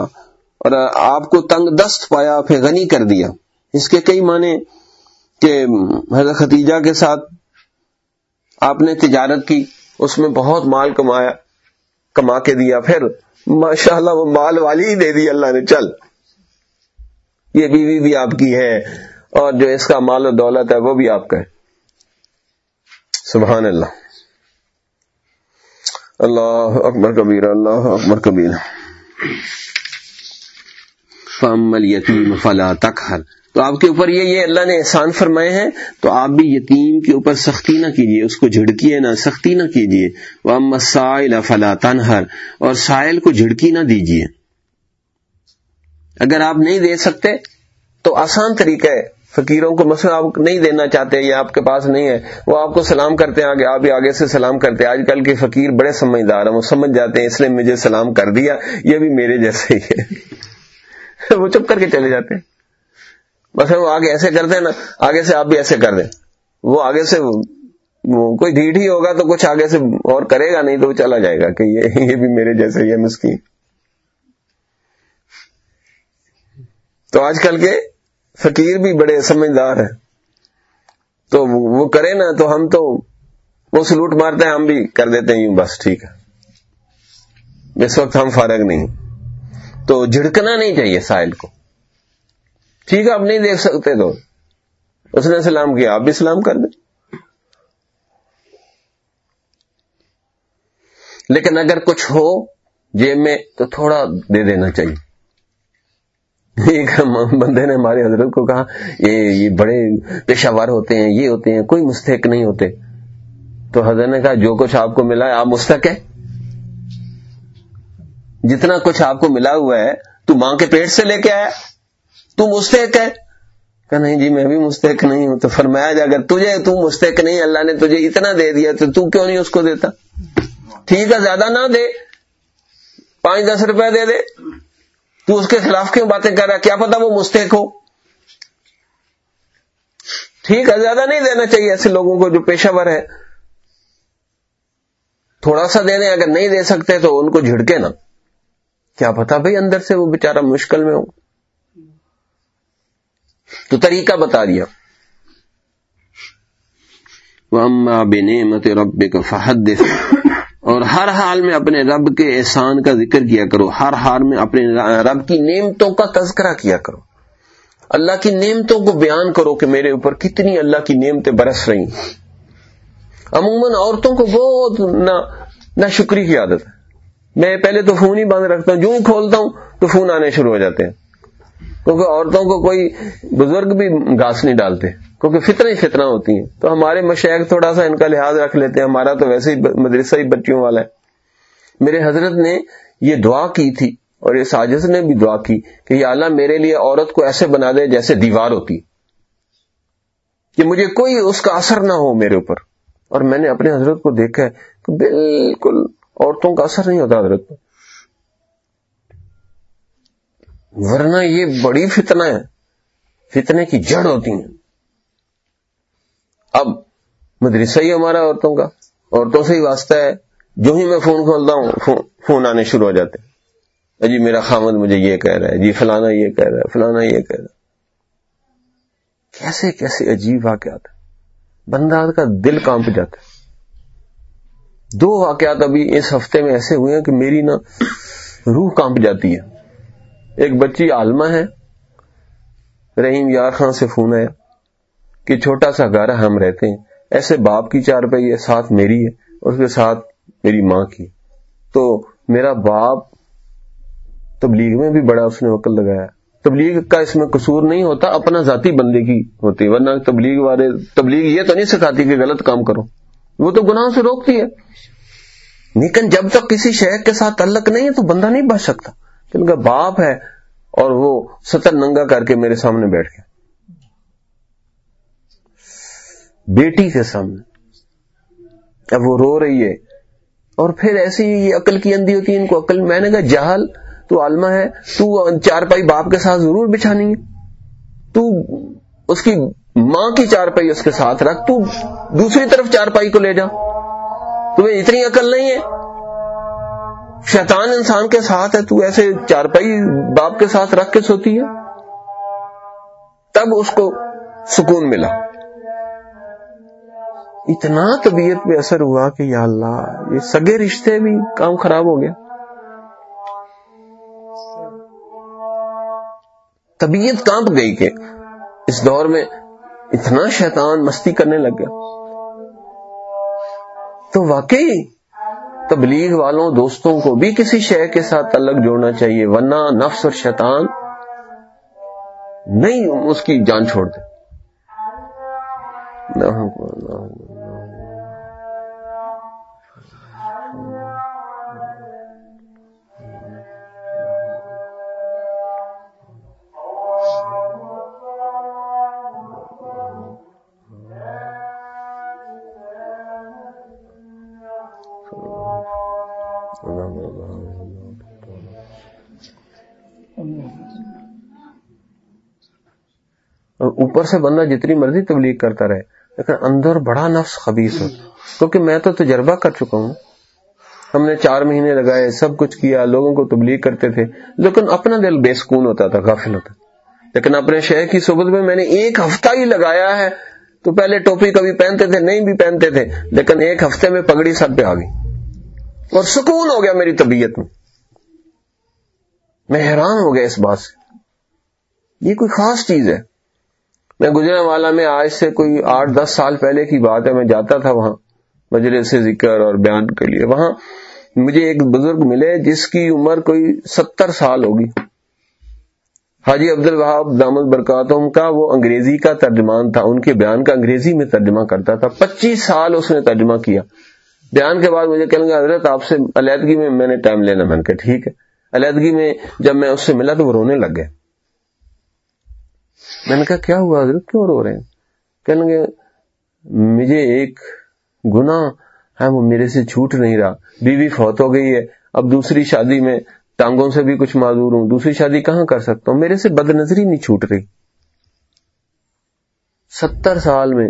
اور آپ کو تنگ دست پایا، پھر غنی کر دیا۔ اس کے کئی معنی کہ حضرت ختیجہ کے ساتھ آپ نے تجارت کی، اس میں بہت مال کمایا، کما کے دیا، پھر ماشاء اللہ وہ مال والی ہی دے دی، اللہ نے، چل۔ یہ بیوی بھی آپ کی ہے اور جو اس کا مال و دولت ہے، وہ بھی آپ کا ہے۔ سبحان اللہ۔ اللہ اکبر کبیر، اللہ اکبر کبیر۔ فمل یتیم فلا تخر تو آپ کے اوپر یہ یہ اللہ نے احسان فرمائے ہیں، تو آپ بھی یتیم کے اوپر سختی نہ کیجیے، اس کو جھڑکیے نہ، سختی نہ کیجیے۔ وہ مسائل فلا تنہر اور سائل کو جھڑکی نہ دیجیے۔ اگر آپ نہیں دے سکتے، تو آسان طریقہ ہے۔ فقیروں کو مثلا آپ نہیں دینا چاہتے یا آپ کے پاس نہیں ہے، وہ آپ کو سلام کرتے ہیں، آگے آپ بھی آگے سے سلام کرتے ہیں۔ آج کل کے فقیر بڑے سمجھدار ہیں، وہ سمجھ جاتے ہیں، اس نے مجھے سلام کر دیا، یہ بھی میرے جیسے ہی ہے۔ وہ چپ کر کے چلے جاتے ہیں۔ بس وہ آگے ایسے کرتے ہیں نا، آگے سے آپ بھی ایسے کر دیں۔ وہ آگے سے کوئی ڈھیٹ ہی ہوگا تو کچھ آگے سے اور کرے گا نہیں تو وہ چلا جائے گا کہ یہ بھی میرے جیسے ہی ہے، مسکین۔ تو آج کل کے فقیر بھی بڑے سمجھدار ہیں۔ تو وہ کرے نا تو ہم تو وہ سلوٹ مارتے ہیں، ہم بھی کر دیتے ہیں، یوں بس ٹھیک ہے۔ اس وقت ہم فارغ نہیں۔ تو جھڑکنا نہیں چاہیے سائل کو۔ ٹھیک ہے آپ نہیں دیکھ سکتے تو۔ اس نے سلام کیا، آپ بھی سلام کر دیں۔ لیکن اگر کچھ ہو جیب میں، تو تھوڑا دے دینا چاہیے۔ ایک بندے نے ہمارے حضرت کو کہا، یہ یہ بڑے پیشہ ور ہوتے ہیں، یہ ہوتے ہیں، کوئی مستحق نہیں ہوتے۔ تو حضرت نے کہا، جو کچھ آپ کو ملا ہے، آپ مستق ہے جتنا کچھ آپ کو ملا ہوا ہے، تو ماں کے پیٹ سے لے کے آیا۔ تو مستحق ہے؟ کہ نہیں جی میں بھی مستحق نہیں ہوں۔ تو فرمایا جا، اگر تجھے تو مستحق نہیں، اللہ نے تجھے اتنا دے دیا، تو تو کیوں نہیں اس کو دیتا؟ ٹھیک ہے، زیادہ نہ دے۔ پانچ، دس روپے دے دے۔ تو اس کے خلاف کیوں باتیں کر رہا؟ کیا پتا وہ مستحق ہو؟ ٹھیک ہے، زیادہ نہیں دینا چاہیے ایسے لوگوں کو جو پیشہ ور ہے تھوڑا سا دینے اگر نہیں دے سکتے تو ان کو جھڑکے نا۔ کیا پتا بھائی اندر سے وہ بےچارا مشکل میں ہو۔ تو طریقہ بتا دیا۔ بے نعمت رب کا فہد اور ہر حال میں اپنے رب کے احسان کا ذکر کیا کرو۔ ہر حال میں اپنے رب کی نعمتوں کا تذکرہ کیا کرو۔ اللہ کی نعمتوں کو بیان کرو کہ میرے اوپر کتنی اللہ کی نعمتیں برس رہی عموماً عورتوں کو بہت نہ شکری کی عادت ہے۔ میں پہلے تو فون ہی بند رکھتا ہوں۔ جو کھولتا ہوں تو فون آنے شروع ہو جاتے ہیں۔ کیونکہ عورتوں کو کوئی بزرگ بھی گھاس نہیں ڈالتے، کیونکہ فطریں ہی فتنا ہوتی ہیں۔ تو ہمارے مشیک تھوڑا سا ان کا لحاظ رکھ لیتے ہیں، ہمارا تو ویسے ہی مدرسہ ہی بچیوں والا ہے۔ میرے حضرت نے یہ دعا کی تھی، اور یہ ساجد نے بھی دعا کی کہ یہ اللہ میرے لیے عورت کو ایسے بنا دے جیسے دیوار ہوتی کہ مجھے کوئی اس کا اثر نہ ہو میرے اوپر۔ اور میں نے اپنے حضرت کو دیکھا ہے کہ بالکل عورتوں کا اثر نہیں ہوتا حضرت پر۔ ورنہ یہ بڑی فتنہ ہے۔ فتنے کی جڑ ہوتی ہیں۔ اب مدرسہ ہی ہمارا عورتوں کا۔ عورتوں سے ہی واسطہ ہے۔ جو ہی میں فون کھولتا ہوں، فون آنے شروع ہو جاتے ہیں۔ جی میرا خامد مجھے یہ کہہ رہا ہے۔ جی فلانا یہ کہہ رہا ہے۔ فلانا یہ کہہ رہا ہے۔ کیسے کیسے عجیب واقعات بندہ کا دل کانپ جاتا ہے۔ دو واقعات ابھی اس ہفتے میں ایسے ہوئے ہیں کہ میری نا روح کانپ جاتی ہے۔ ایک بچی عالمہ ہے۔ رحیم یار خان سے فون آیا کہ چھوٹا سا گھر ہم رہتے ہیں۔ ایسے باپ کی چار پہ ہے، ساتھ میری ہے، اس کے ساتھ میری ماں کی۔ تو میرا باپ تبلیغ میں بھی بڑا اس نے وقت لگایا۔ تبلیغ کا اس میں قصور نہیں ہوتا، اپنا ذاتی بندے کی ہوتی ورنہ تبلیغ والے تبلیغ یہ تو نہیں سکھاتی کہ غلط کام کرو۔ وہ تو گناہوں سے روکتی ہے۔ لیکن جب تک کسی شہر کے ساتھ تعلق نہیں ہے تو بندہ نہیں بچ سکتا۔ کیونکہ باپ ہے اور وہ ستر ننگا کر کے میرے سامنے بیٹھ گیا۔ بیٹی کے سامنے۔ اب وہ رو رہی ہے۔ اور پھر ایسی یہ عقل کی اندھی ہوتی ہے، ان کو عقل۔ میں نے کہا، جہل، تو عالما ہے۔ تو چار پائی باپ کے ساتھ ضرور بچھانی ہے۔ تو اس کی ماں کی چار پائی اس کے ساتھ رکھ۔ تو دوسری طرف چار پائی کو لے جا۔ تمہیں اتنی عقل نہیں ہے۔ شیطان انسان کے ساتھ ہے، تو ایسے چار پائی باپ کے ساتھ رکھ کے سوتی ہے۔ تب اس کو سکون ملا۔ اتنا طبیعت پہ اثر ہوا کہ یا اللہ، یہ سگے رشتے بھی کام خراب ہو گیا۔ طبیعت کانپ گئی کہ اس دور میں اتنا شیطان مستی کرنے لگ گیا۔ تو واقعی تبلیغ والوں دوستوں کو بھی کسی شے کے ساتھ الگ جوڑنا چاہیے، ورنہ نفس اور شیطان نہیں اس کی جان چھوڑ دے اوپر سے بندہ جتنی مرضی تبلیغ کرتا رہے، لیکن اندر بڑا نفس خبیص ہو۔ کیونکہ میں تو تجربہ کر چکا ہوں۔ ہم نے چار مہینے لگائے، سب کچھ کیا، لوگوں کو تبلیغ کرتے تھے، لیکن اپنا دل بے سکون ہوتا تھا، غافل ہوتا لیکن اپنے شہر کی صحبت میں میں نے ایک ہفتہ ہی لگایا ہے۔ تو پہلے ٹوپی کبھی پہنتے تھے، نہیں بھی پہنتے تھے، لیکن ایک ہفتے میں پگڑی سر پہ آ گئی۔ اور سکون ہو گیا میری طبیعت میں۔ میں حیران ہو گیا اس بات سے۔ یہ کوئی خاص چیز ہے۔ میں گجرا والا میں آج سے کوئی آٹھ دس سال پہلے کی بات ہے، میں جاتا تھا وہاں، مجلس سے ذکر اور بیان کے لیے۔ وہاں مجھے ایک بزرگ ملے جس کی عمر کوئی ستر سال ہوگی۔ حاجی عبد الوہاب دامد برکاتم کا وہ انگریزی کا ترجمان تھا۔ ان کے بیان کا انگریزی میں ترجمہ کرتا تھا۔ پچیس سال اس نے ترجمہ کیا۔ بیان کے بعد مجھے کہیں گے حضرت آپ سے علیحدگی میں میں نے ٹائم لینا۔ میں نے کہا، ٹھیک ہے۔ علیحدگی میں جب میں اس سے ملا تو وہ رونے لگ گئے۔ میں نے کہا، کیا ہوا حضرت؟ کیوں رو رہے ہیں؟ کہنے گے مجھے ایک گنا ہے، وہ میرے سے چھوٹ نہیں رہا۔ بیوی فوت ہو گئی ہے۔ اب دوسری شادی میں ٹانگوں سے بھی کچھ معذور ہوں۔ دوسری شادی کہاں کر سکتا ہوں؟ میرے سے بد نظری نہیں چھوٹ رہی۔ ستر سال میں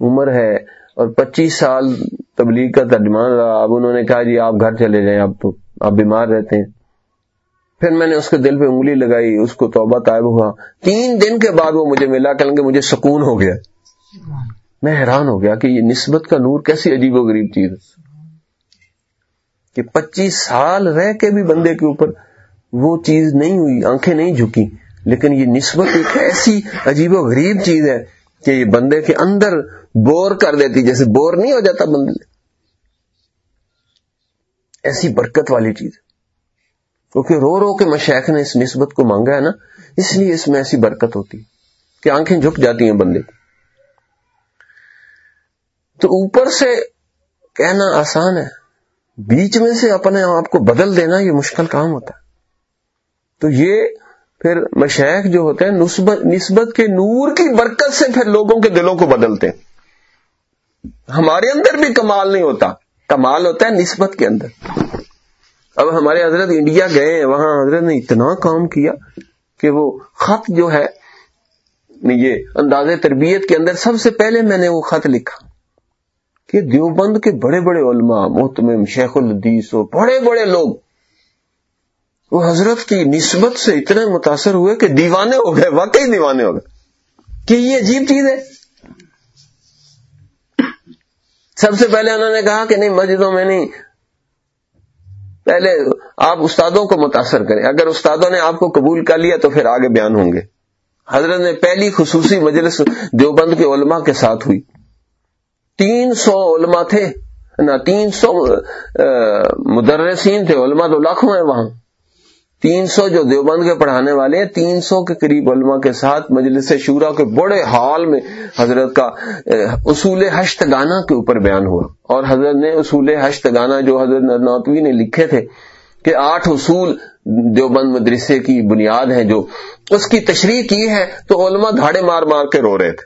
عمر ہے اور پچیس سال تبلیغ کا ترجمان رہا۔ اب انہوں نے کہا جی آپ گھر چلے جائیں اب تو آپ بیمار رہتے ہیں۔ پھر میں نے اس کے دل پہ انگلی لگائی، اس کو توبہ طائب ہوا۔ تین دن کے بعد وہ مجھے ملا کہ مجھے سکون ہو گیا۔ میں حیران ہو گیا کہ یہ نسبت کا نور کیسی عجیب و غریب چیز ہے۔ کہ پچیس سال رہ کے بھی بندے کے اوپر وہ چیز نہیں ہوئی، آنکھیں نہیں جھکی۔ لیکن یہ نسبت ایک ایسی عجیب و غریب چیز ہے کہ یہ بندے کے اندر بور کر دیتی، جیسے بور نہیں ہو جاتا بندے۔ ایسی برکت والی چیز کیونکہ رو رو کے مشیخ نے اس نسبت کو مانگا ہے نا، اس لیے اس میں ایسی برکت ہوتی کہ آنکھیں جھک جاتی ہیں بندے کی۔ تو اوپر سے کہنا آسان ہے، بیچ میں سے اپنے آپ کو بدل دینا یہ مشکل کام ہوتا ہے۔ تو یہ پھر مشیخ جو ہوتے ہیں، نسبت نسبت کے نور کی برکت سے پھر لوگوں کے دلوں کو بدلتے ہیں۔ ہمارے اندر بھی کمال نہیں ہوتا، کمال ہوتا ہے نسبت کے اندر۔ اب ہمارے حضرت انڈیا گئے وہاں حضرت نے اتنا کام کیا کہ وہ خط جو ہے یہ انداز تربیت کے اندر سب سے پہلے میں نے وہ خط لکھا کہ دیوبند کے بڑے بڑے علماء، محتمم، شیخ الحدیث ہو بڑے بڑے لوگ، وہ حضرت کی نسبت سے اتنے متاثر ہوئے کہ دیوانے ہو گئے، واقعی دیوانے ہو گئے۔ کہ یہ عجیب چیز ہے۔ سب سے پہلے انہوں نے کہا کہ نہیں، مسجدوں میں نہیں پہلے آپ استادوں کو متاثر کریں۔ اگر استادوں نے آپ کو قبول کر لیا تو پھر آگے بیان ہوں گے۔ حضرت نے پہلی خصوصی مجلس دیوبند کے علماء کے ساتھ ہوئی۔ تین سو علماء تھے۔ نہ تین سو مدرسین تھے۔ علماء تو لاکھوں ہیں وہاں۔ تین سو جو دیوبند کے پڑھانے والے ہیں، تین سو کے قریب علماء کے ساتھ مجلس شورا کے بڑے حال میں حضرت کا اصول حشت گانا کے اوپر بیان ہوا۔ اور حضرت نے اصول حشت گانا جو حضرت نرنوتوی نے لکھے تھے کہ آٹھ اصول دیوبند مدرسے کی بنیاد ہے جو اس کی تشریح کی ہے، تو علماء دھاڑے مار مار کے رو رہے تھے۔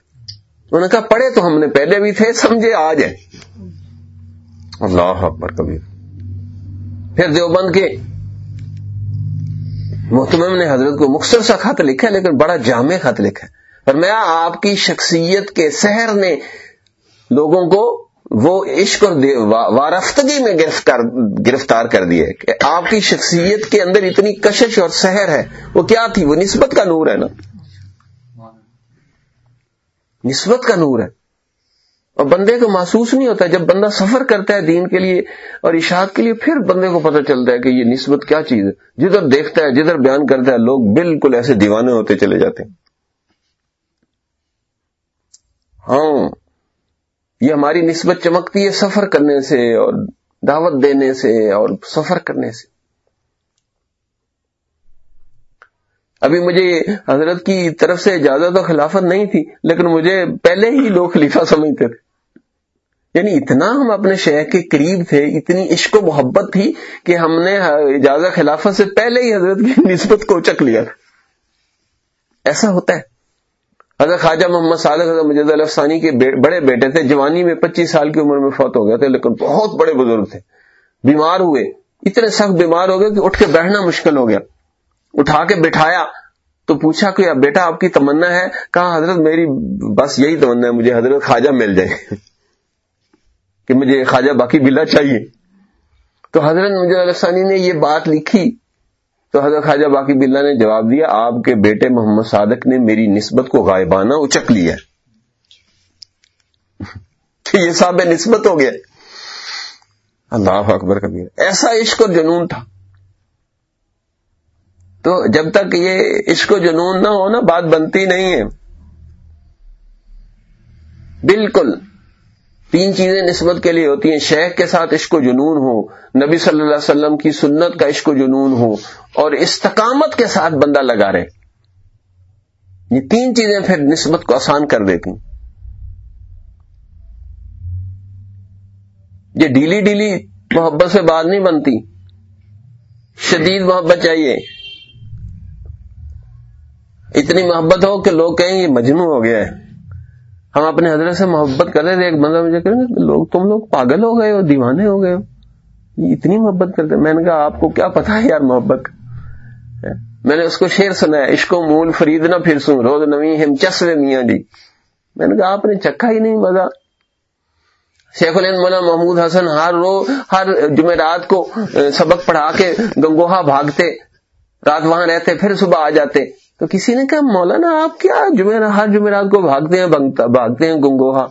انہوں نے کہا، پڑھے تو ہم نے پہلے بھی تھے، سمجھے آج ہے اللہ اکبر کبھی پھر دیوبند کے محتمم نے حضرت کو مختصر سا خط لکھا ہے، لیکن بڑا جامع خط لکھا ہے۔ پر میں آپ کی شخصیت کے سحر نے لوگوں کو وہ عشق اور وارفتگی میں گرفتار گرفتار کر دیے کہ آپ کی شخصیت کے اندر اتنی کشش اور سحر ہے۔ وہ کیا تھی؟ وہ نسبت کا نور ہے نا۔ نسبت کا نور ہے۔ اور بندے کو محسوس نہیں ہوتا جب بندہ سفر کرتا ہے دین کے لیے اور اشاعت کے لیے، پھر بندے کو پتہ چلتا ہے کہ یہ نسبت کیا چیز ہے۔ جدھر دیکھتا ہے، جدھر بیان کرتا ہے، لوگ بالکل ایسے دیوانے ہوتے چلے جاتے ہیں۔ ہاں یہ ہماری نسبت چمکتی ہے سفر کرنے سے اور دعوت دینے سے اور سفر کرنے سے۔ ابھی مجھے حضرت کی طرف سے اجازت و خلافت نہیں تھی، لیکن مجھے پہلے ہی لوگ خلیفہ سمجھتے تھے۔ یعنی اتنا ہم اپنے شہر کے قریب تھے، اتنی عشق و محبت تھی کہ ہم نے اجازت خلافت سے پہلے ہی حضرت کی نسبت کو چک لیا۔ تھا ایسا ہوتا ہے۔ حضرت خواجہ محمد صادق حضرت مجد الفسانی کے بڑے بیٹے تھے، جوانی میں پچیس سال کی عمر میں فوت ہو گئے تھے، لیکن بہت بڑے بزرگ تھے۔ بیمار ہوئے۔ اتنے سخت بیمار ہو گئے کہ اٹھ کے بیٹھنا مشکل ہو گیا۔ اٹھا کے بٹھایا۔ تو پوچھا کہ بیٹا آپ کی تمنا ہے؟ کہا، حضرت میری بس یہی تمنا ہے، مجھے حضرت خواجہ مل جائے کہ مجھے خواجہ باقی بلا چاہیے۔ تو حضرت مجھے السانی نے یہ بات لکھی۔ تو حضرت خواجہ باقی بلا نے جواب دیا، آپ کے بیٹے محمد صادق نے میری نسبت کو غائبانہ اچک لیا۔ یہ صاحب نسبت ہو گیا۔ اللہ اکبر کبیر۔ ایسا عشق اور جنون تھا۔ تو جب تک یہ عشق و جنون نہ ہو نا، بات بنتی نہیں ہے۔ بالکل۔ تین چیزیں نسبت کے لیے ہوتی ہیں۔ شیخ کے ساتھ عشق و جنون ہو، نبی صلی اللہ علیہ وسلم کی سنت کا عشق و جنون ہو، اور استقامت کے ساتھ بندہ لگا رہے۔ یہ تین چیزیں پھر نسبت کو آسان کر دیتی یہ ڈیلی ڈیلی محبت سے بات نہیں بنتی۔ شدید محبت چاہیے۔ اتنی محبت ہو کہ لوگ کہیں یہ مجنو ہو گیا ہے۔ ہم اپنے حضرت سے محبت کر رہے تھے، ایک بندہ مجھے کہ لوگ تم لوگ پاگل ہو گئے ہو، دیوانے ہو گئے ہو۔ اتنی محبت کرتے میں نے کہا، آپ کو کیا پتا ہے یار محبت؟ میں نے اس کو شیر سنا ہے عشق و مول فرید نہ پھر سوں روز نوی ہم چسوے میاں جی۔ میں نے کہا، آپ نے چکھا ہی نہیں مزہ۔ شیخ الہند مولانا محمود حسن ہر رو، ہر جمعرات کو سبق پڑھا کے گنگوہا بھاگتے، رات وہاں رہتے، پھر صبح آ جاتے۔ تو کسی نے کہا، مولانا، آپ کیا جمعرات ہر جمعرات کو بھاگتے ہیں بھاگتے ہیں گنگوہا؟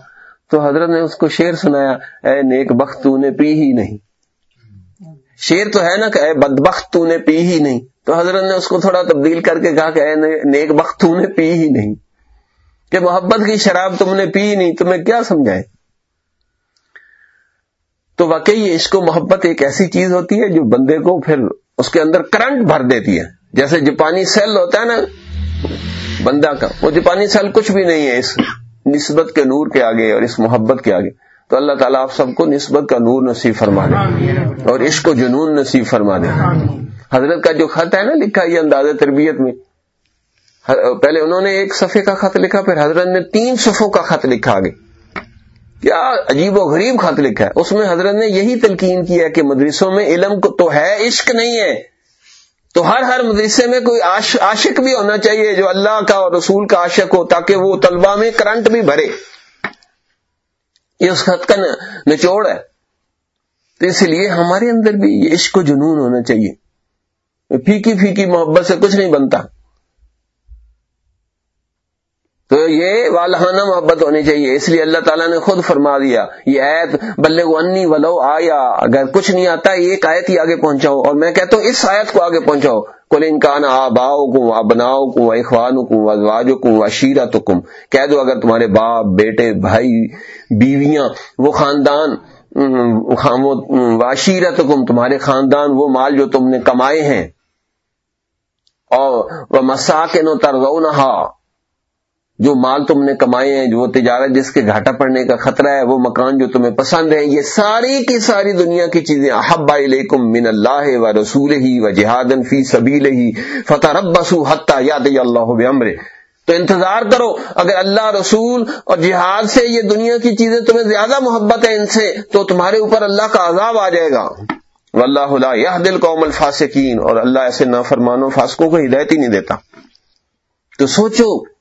تو حضرت نے اس کو شیر سنایا، اے نیک بخت، تو نے پی ہی نہیں۔ شیر تو ہے نا کہ اے بدبخت تو نے پی ہی نہیں۔ تو حضرت نے اس کو تھوڑا تبدیل کر کے کہا کہ اے نیک بخت، تو نے پی ہی نہیں۔ کہ محبت کی شراب تم نے پی ہی نہیں، تمہیں کیا سمجھائے؟ تو واقعی عشق و محبت ایک ایسی چیز ہوتی ہے جو بندے کو پھر اس کے اندر کرنٹ بھر دیتی ہے۔ جیسے جاپانی سیل ہوتا ہے نا، بندہ کا، وہ جاپانی سیل کچھ بھی نہیں ہے، اس نسبت کے نور کے آگے اور اس محبت کے آگے۔ تو اللہ تعالیٰ آپ سب کو نسبت کا نور نصیب فرما دے۔ اور عشق و جنون نصیب فرما دے۔ حضرت کا جو خط ہے نا، لکھا یہ انداز تربیت میں۔ پہلے انہوں نے ایک صفحے کا خط لکھا، پھر حضرت نے تین صفوں کا خط لکھا آگے۔ کیا عجیب و غریب خط لکھا ہے۔ اس میں حضرت نے یہی تلقین کیا ہے کہ مدرسوں میں علم کو تو ہے، عشق نہیں ہے۔ تو ہر ہر مدرسے میں کوئی عاشق بھی ہونا چاہیے جو اللہ کا اور رسول کا عاشق ہو تاکہ وہ طلبہ میں کرنٹ بھی بھرے۔ یہ اس خط کا نچوڑ ہے۔ تو اس لیے ہمارے اندر بھی یہ عشق و جنون ہونا چاہیے۔ پھیکی پھیکی محبت سے کچھ نہیں بنتا۔ تو یہ والہانہ محبت ہونی چاہیے۔ اس لیے اللہ تعالیٰ نے خود فرما دیا، یہ آیت بلے کو انی ولو آیا اگر کچھ نہیں آتا، ایک آیت ہی آگے پہنچاؤ۔ اور میں کہتا ہوں، اس آیت کو آگے پہنچاؤ۔ کل انکان آباؤ کو ابناؤ کو اخوان کو ازواج کو کم کہہ دو، اگر تمہارے باپ، بیٹے، بھائی، بیویاں، وہ خاندان واشیرت کم تمہارے خاندان، وہ مال جو تم نے کمائے ہیں۔ اور وہ مساکن و ترغونہا جو مال تم نے کمائے ہیں، جو تجارت جس کے گھاٹا پڑنے کا خطرہ ہے، وہ مکان جو تمہیں پسند ہے یہ ساری کی ساری دنیا کی چیزیں احبا علیکم من اللہ و رسول ہی و جہاد فی سبیل ہی فتح ربسو حتہ یاد اللہ بمرے تو انتظار کرو، اگر اللہ رسول اور جہاد سے یہ دنیا کی چیزیں تمہیں زیادہ محبت ہے ان سے، تو تمہارے اوپر اللہ کا عذاب آ جائے گا۔ واللہ یہ دل قوم الفاسقین، اور اللہ ایسے نافرمانوں، فاسقوں کو ہدایت ہی نہیں دیتا۔ تو سوچو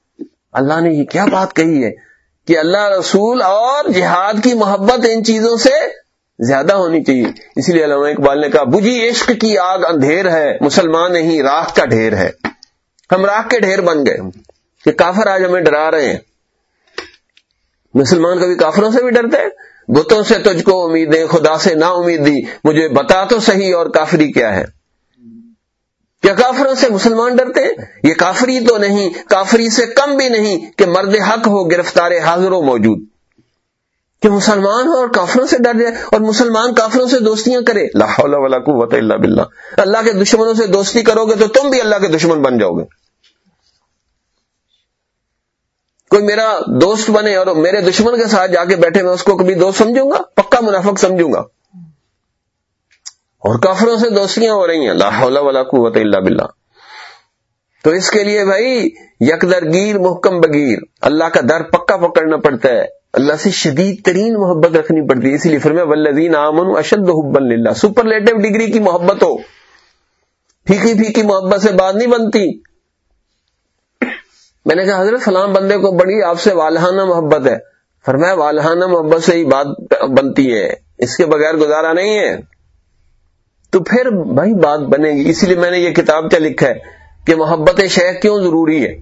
اللہ نے یہ کیا بات کہی ہے کہ اللہ رسول اور جہاد کی محبت ان چیزوں سے زیادہ ہونی چاہیے۔ اس لیے علامہ اقبال نے کہا، بجھی عشق کی آگ اندھیر ہے، مسلمان نہیں، راہ کا ڈھیر ہے۔ ہم راہ کے ڈھیر بن گئے۔ کہ کافر آج ہمیں ڈرا رہے ہیں۔ مسلمان کبھی کافروں سے بھی ڈرتے ہیں؟ بتوں سے تجھ کو امیدیں خدا سے نا امیدی، مجھے بتا تو صحیح اور کافری کیا ہے؟ کیا کافروں سے مسلمان ڈرتے یہ کافری تو نہیں، کافری سے کم بھی نہیں کہ مرد حق ہو، گرفتار حاضر ہو موجود۔ کہ مسلمان ہو اور کافروں سے ڈر جائے اور مسلمان کافروں سے دوستیاں کرے۔ ولا قوت الا باللہ۔ اللہ کے دشمنوں سے دوستی کرو گے تو تم بھی اللہ کے دشمن بن جاؤ گے۔ کوئی میرا دوست بنے اور میرے دشمن کے ساتھ جا کے بیٹھے، میں اس کو کبھی دوست سمجھوں گا؟ پکا منافق سمجھوں گا۔ اور کافروں سے دوستیاں ہو رہی ہیں۔ اللہ ولا قوت اللہ بلّہ تو اس کے لیے بھائی، یک درگیر محکم بگیر اللہ کا در پکا پکڑنا پڑتا ہے۔ اللہ سے شدید ترین محبت رکھنی پڑتی ہے۔ اسی لیے فرمے ولدین امن اشد حب اللہ سپرلیٹو ڈگری کی محبت ہو۔ پھیکی پھیکی محبت سے بات نہیں بنتی۔ میں نے کہا، حضرت، فلاں بندے کو بڑی آپ سے والہانہ محبت ہے۔ فرمایا، والہانہ محبت سے ہی بات بنتی ہے۔ اس کے بغیر گزارا نہیں ہے۔ تو پھر بھائی بات بنے گی۔ اسی لیے میں نے یہ کتاب کیا لکھا ہے کہ محبت شیخ کیوں ضروری ہے؟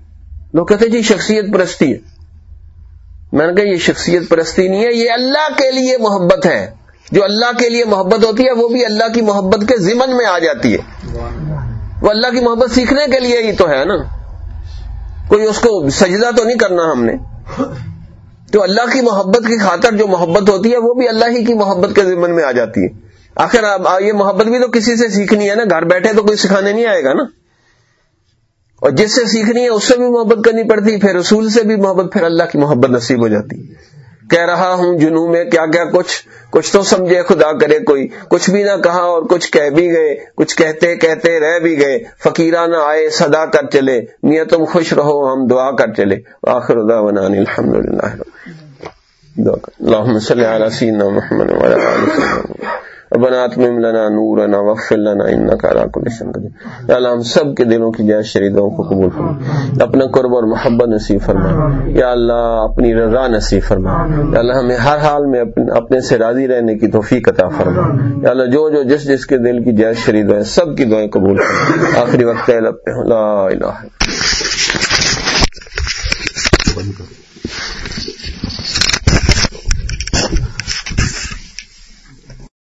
لوگ کہتے جی شخصیت پرستی ہے۔ میں نے کہا یہ شخصیت پرستی نہیں ہے، یہ اللہ کے لیے محبت ہے۔ جو اللہ کے لیے محبت ہوتی ہے، وہ بھی اللہ کی محبت کے ذمن میں آ جاتی ہے۔ وہ اللہ کی محبت سیکھنے کے لیے ہی تو ہے نا۔ کوئی اس کو سجدہ تو نہیں کرنا ہم نے۔ تو اللہ کی محبت کی خاطر جو محبت ہوتی ہے، وہ بھی اللہ ہی کی محبت کے ذمن میں آ جاتی ہے۔ آخر یہ محبت بھی تو کسی سے سیکھنی ہے نا۔ گھر بیٹھے تو کوئی سکھانے نہیں آئے گا نا۔ اور جس سے سیکھنی ہے، اس سے بھی محبت کرنی پڑتی، پھر رسول سے بھی محبت، پھر اللہ کی محبت نصیب ہو جاتی۔ کہہ رہا ہوں جنو میں، کیا کیا کچھ؟ کچھ تو سمجھے، خدا کرے کوئی۔ کچھ بھی نہ کہا اور کچھ کہہ بھی گئے۔ کچھ کہتے کہتے رہ بھی گئے۔ فقیرہ نہ آئے، صدا کر چلے۔ میاں تم خوش رہو، ہم دعا کر چلے۔ آخر الحمد للہ محمد بنات لنا نورنا وغفر لنا انك على كل شيء قدير یا اللہ، ہم سب کے دلوں کی جائے شریدوں کو قبول فرما۔ اپنا قرب اور محبت نصیب فرما۔ یا اللہ، اپنی رضا نصیب فرما۔ یا اللہ، ہمیں ہر حال میں اپنے سے راضی رہنے کی توفیق عطا فرما۔ یا اللہ، جو جو جس جس کے دل کی جائے شرید ہے سب کی دعائیں قبول فرما۔ آخری وقت ہے لا الہ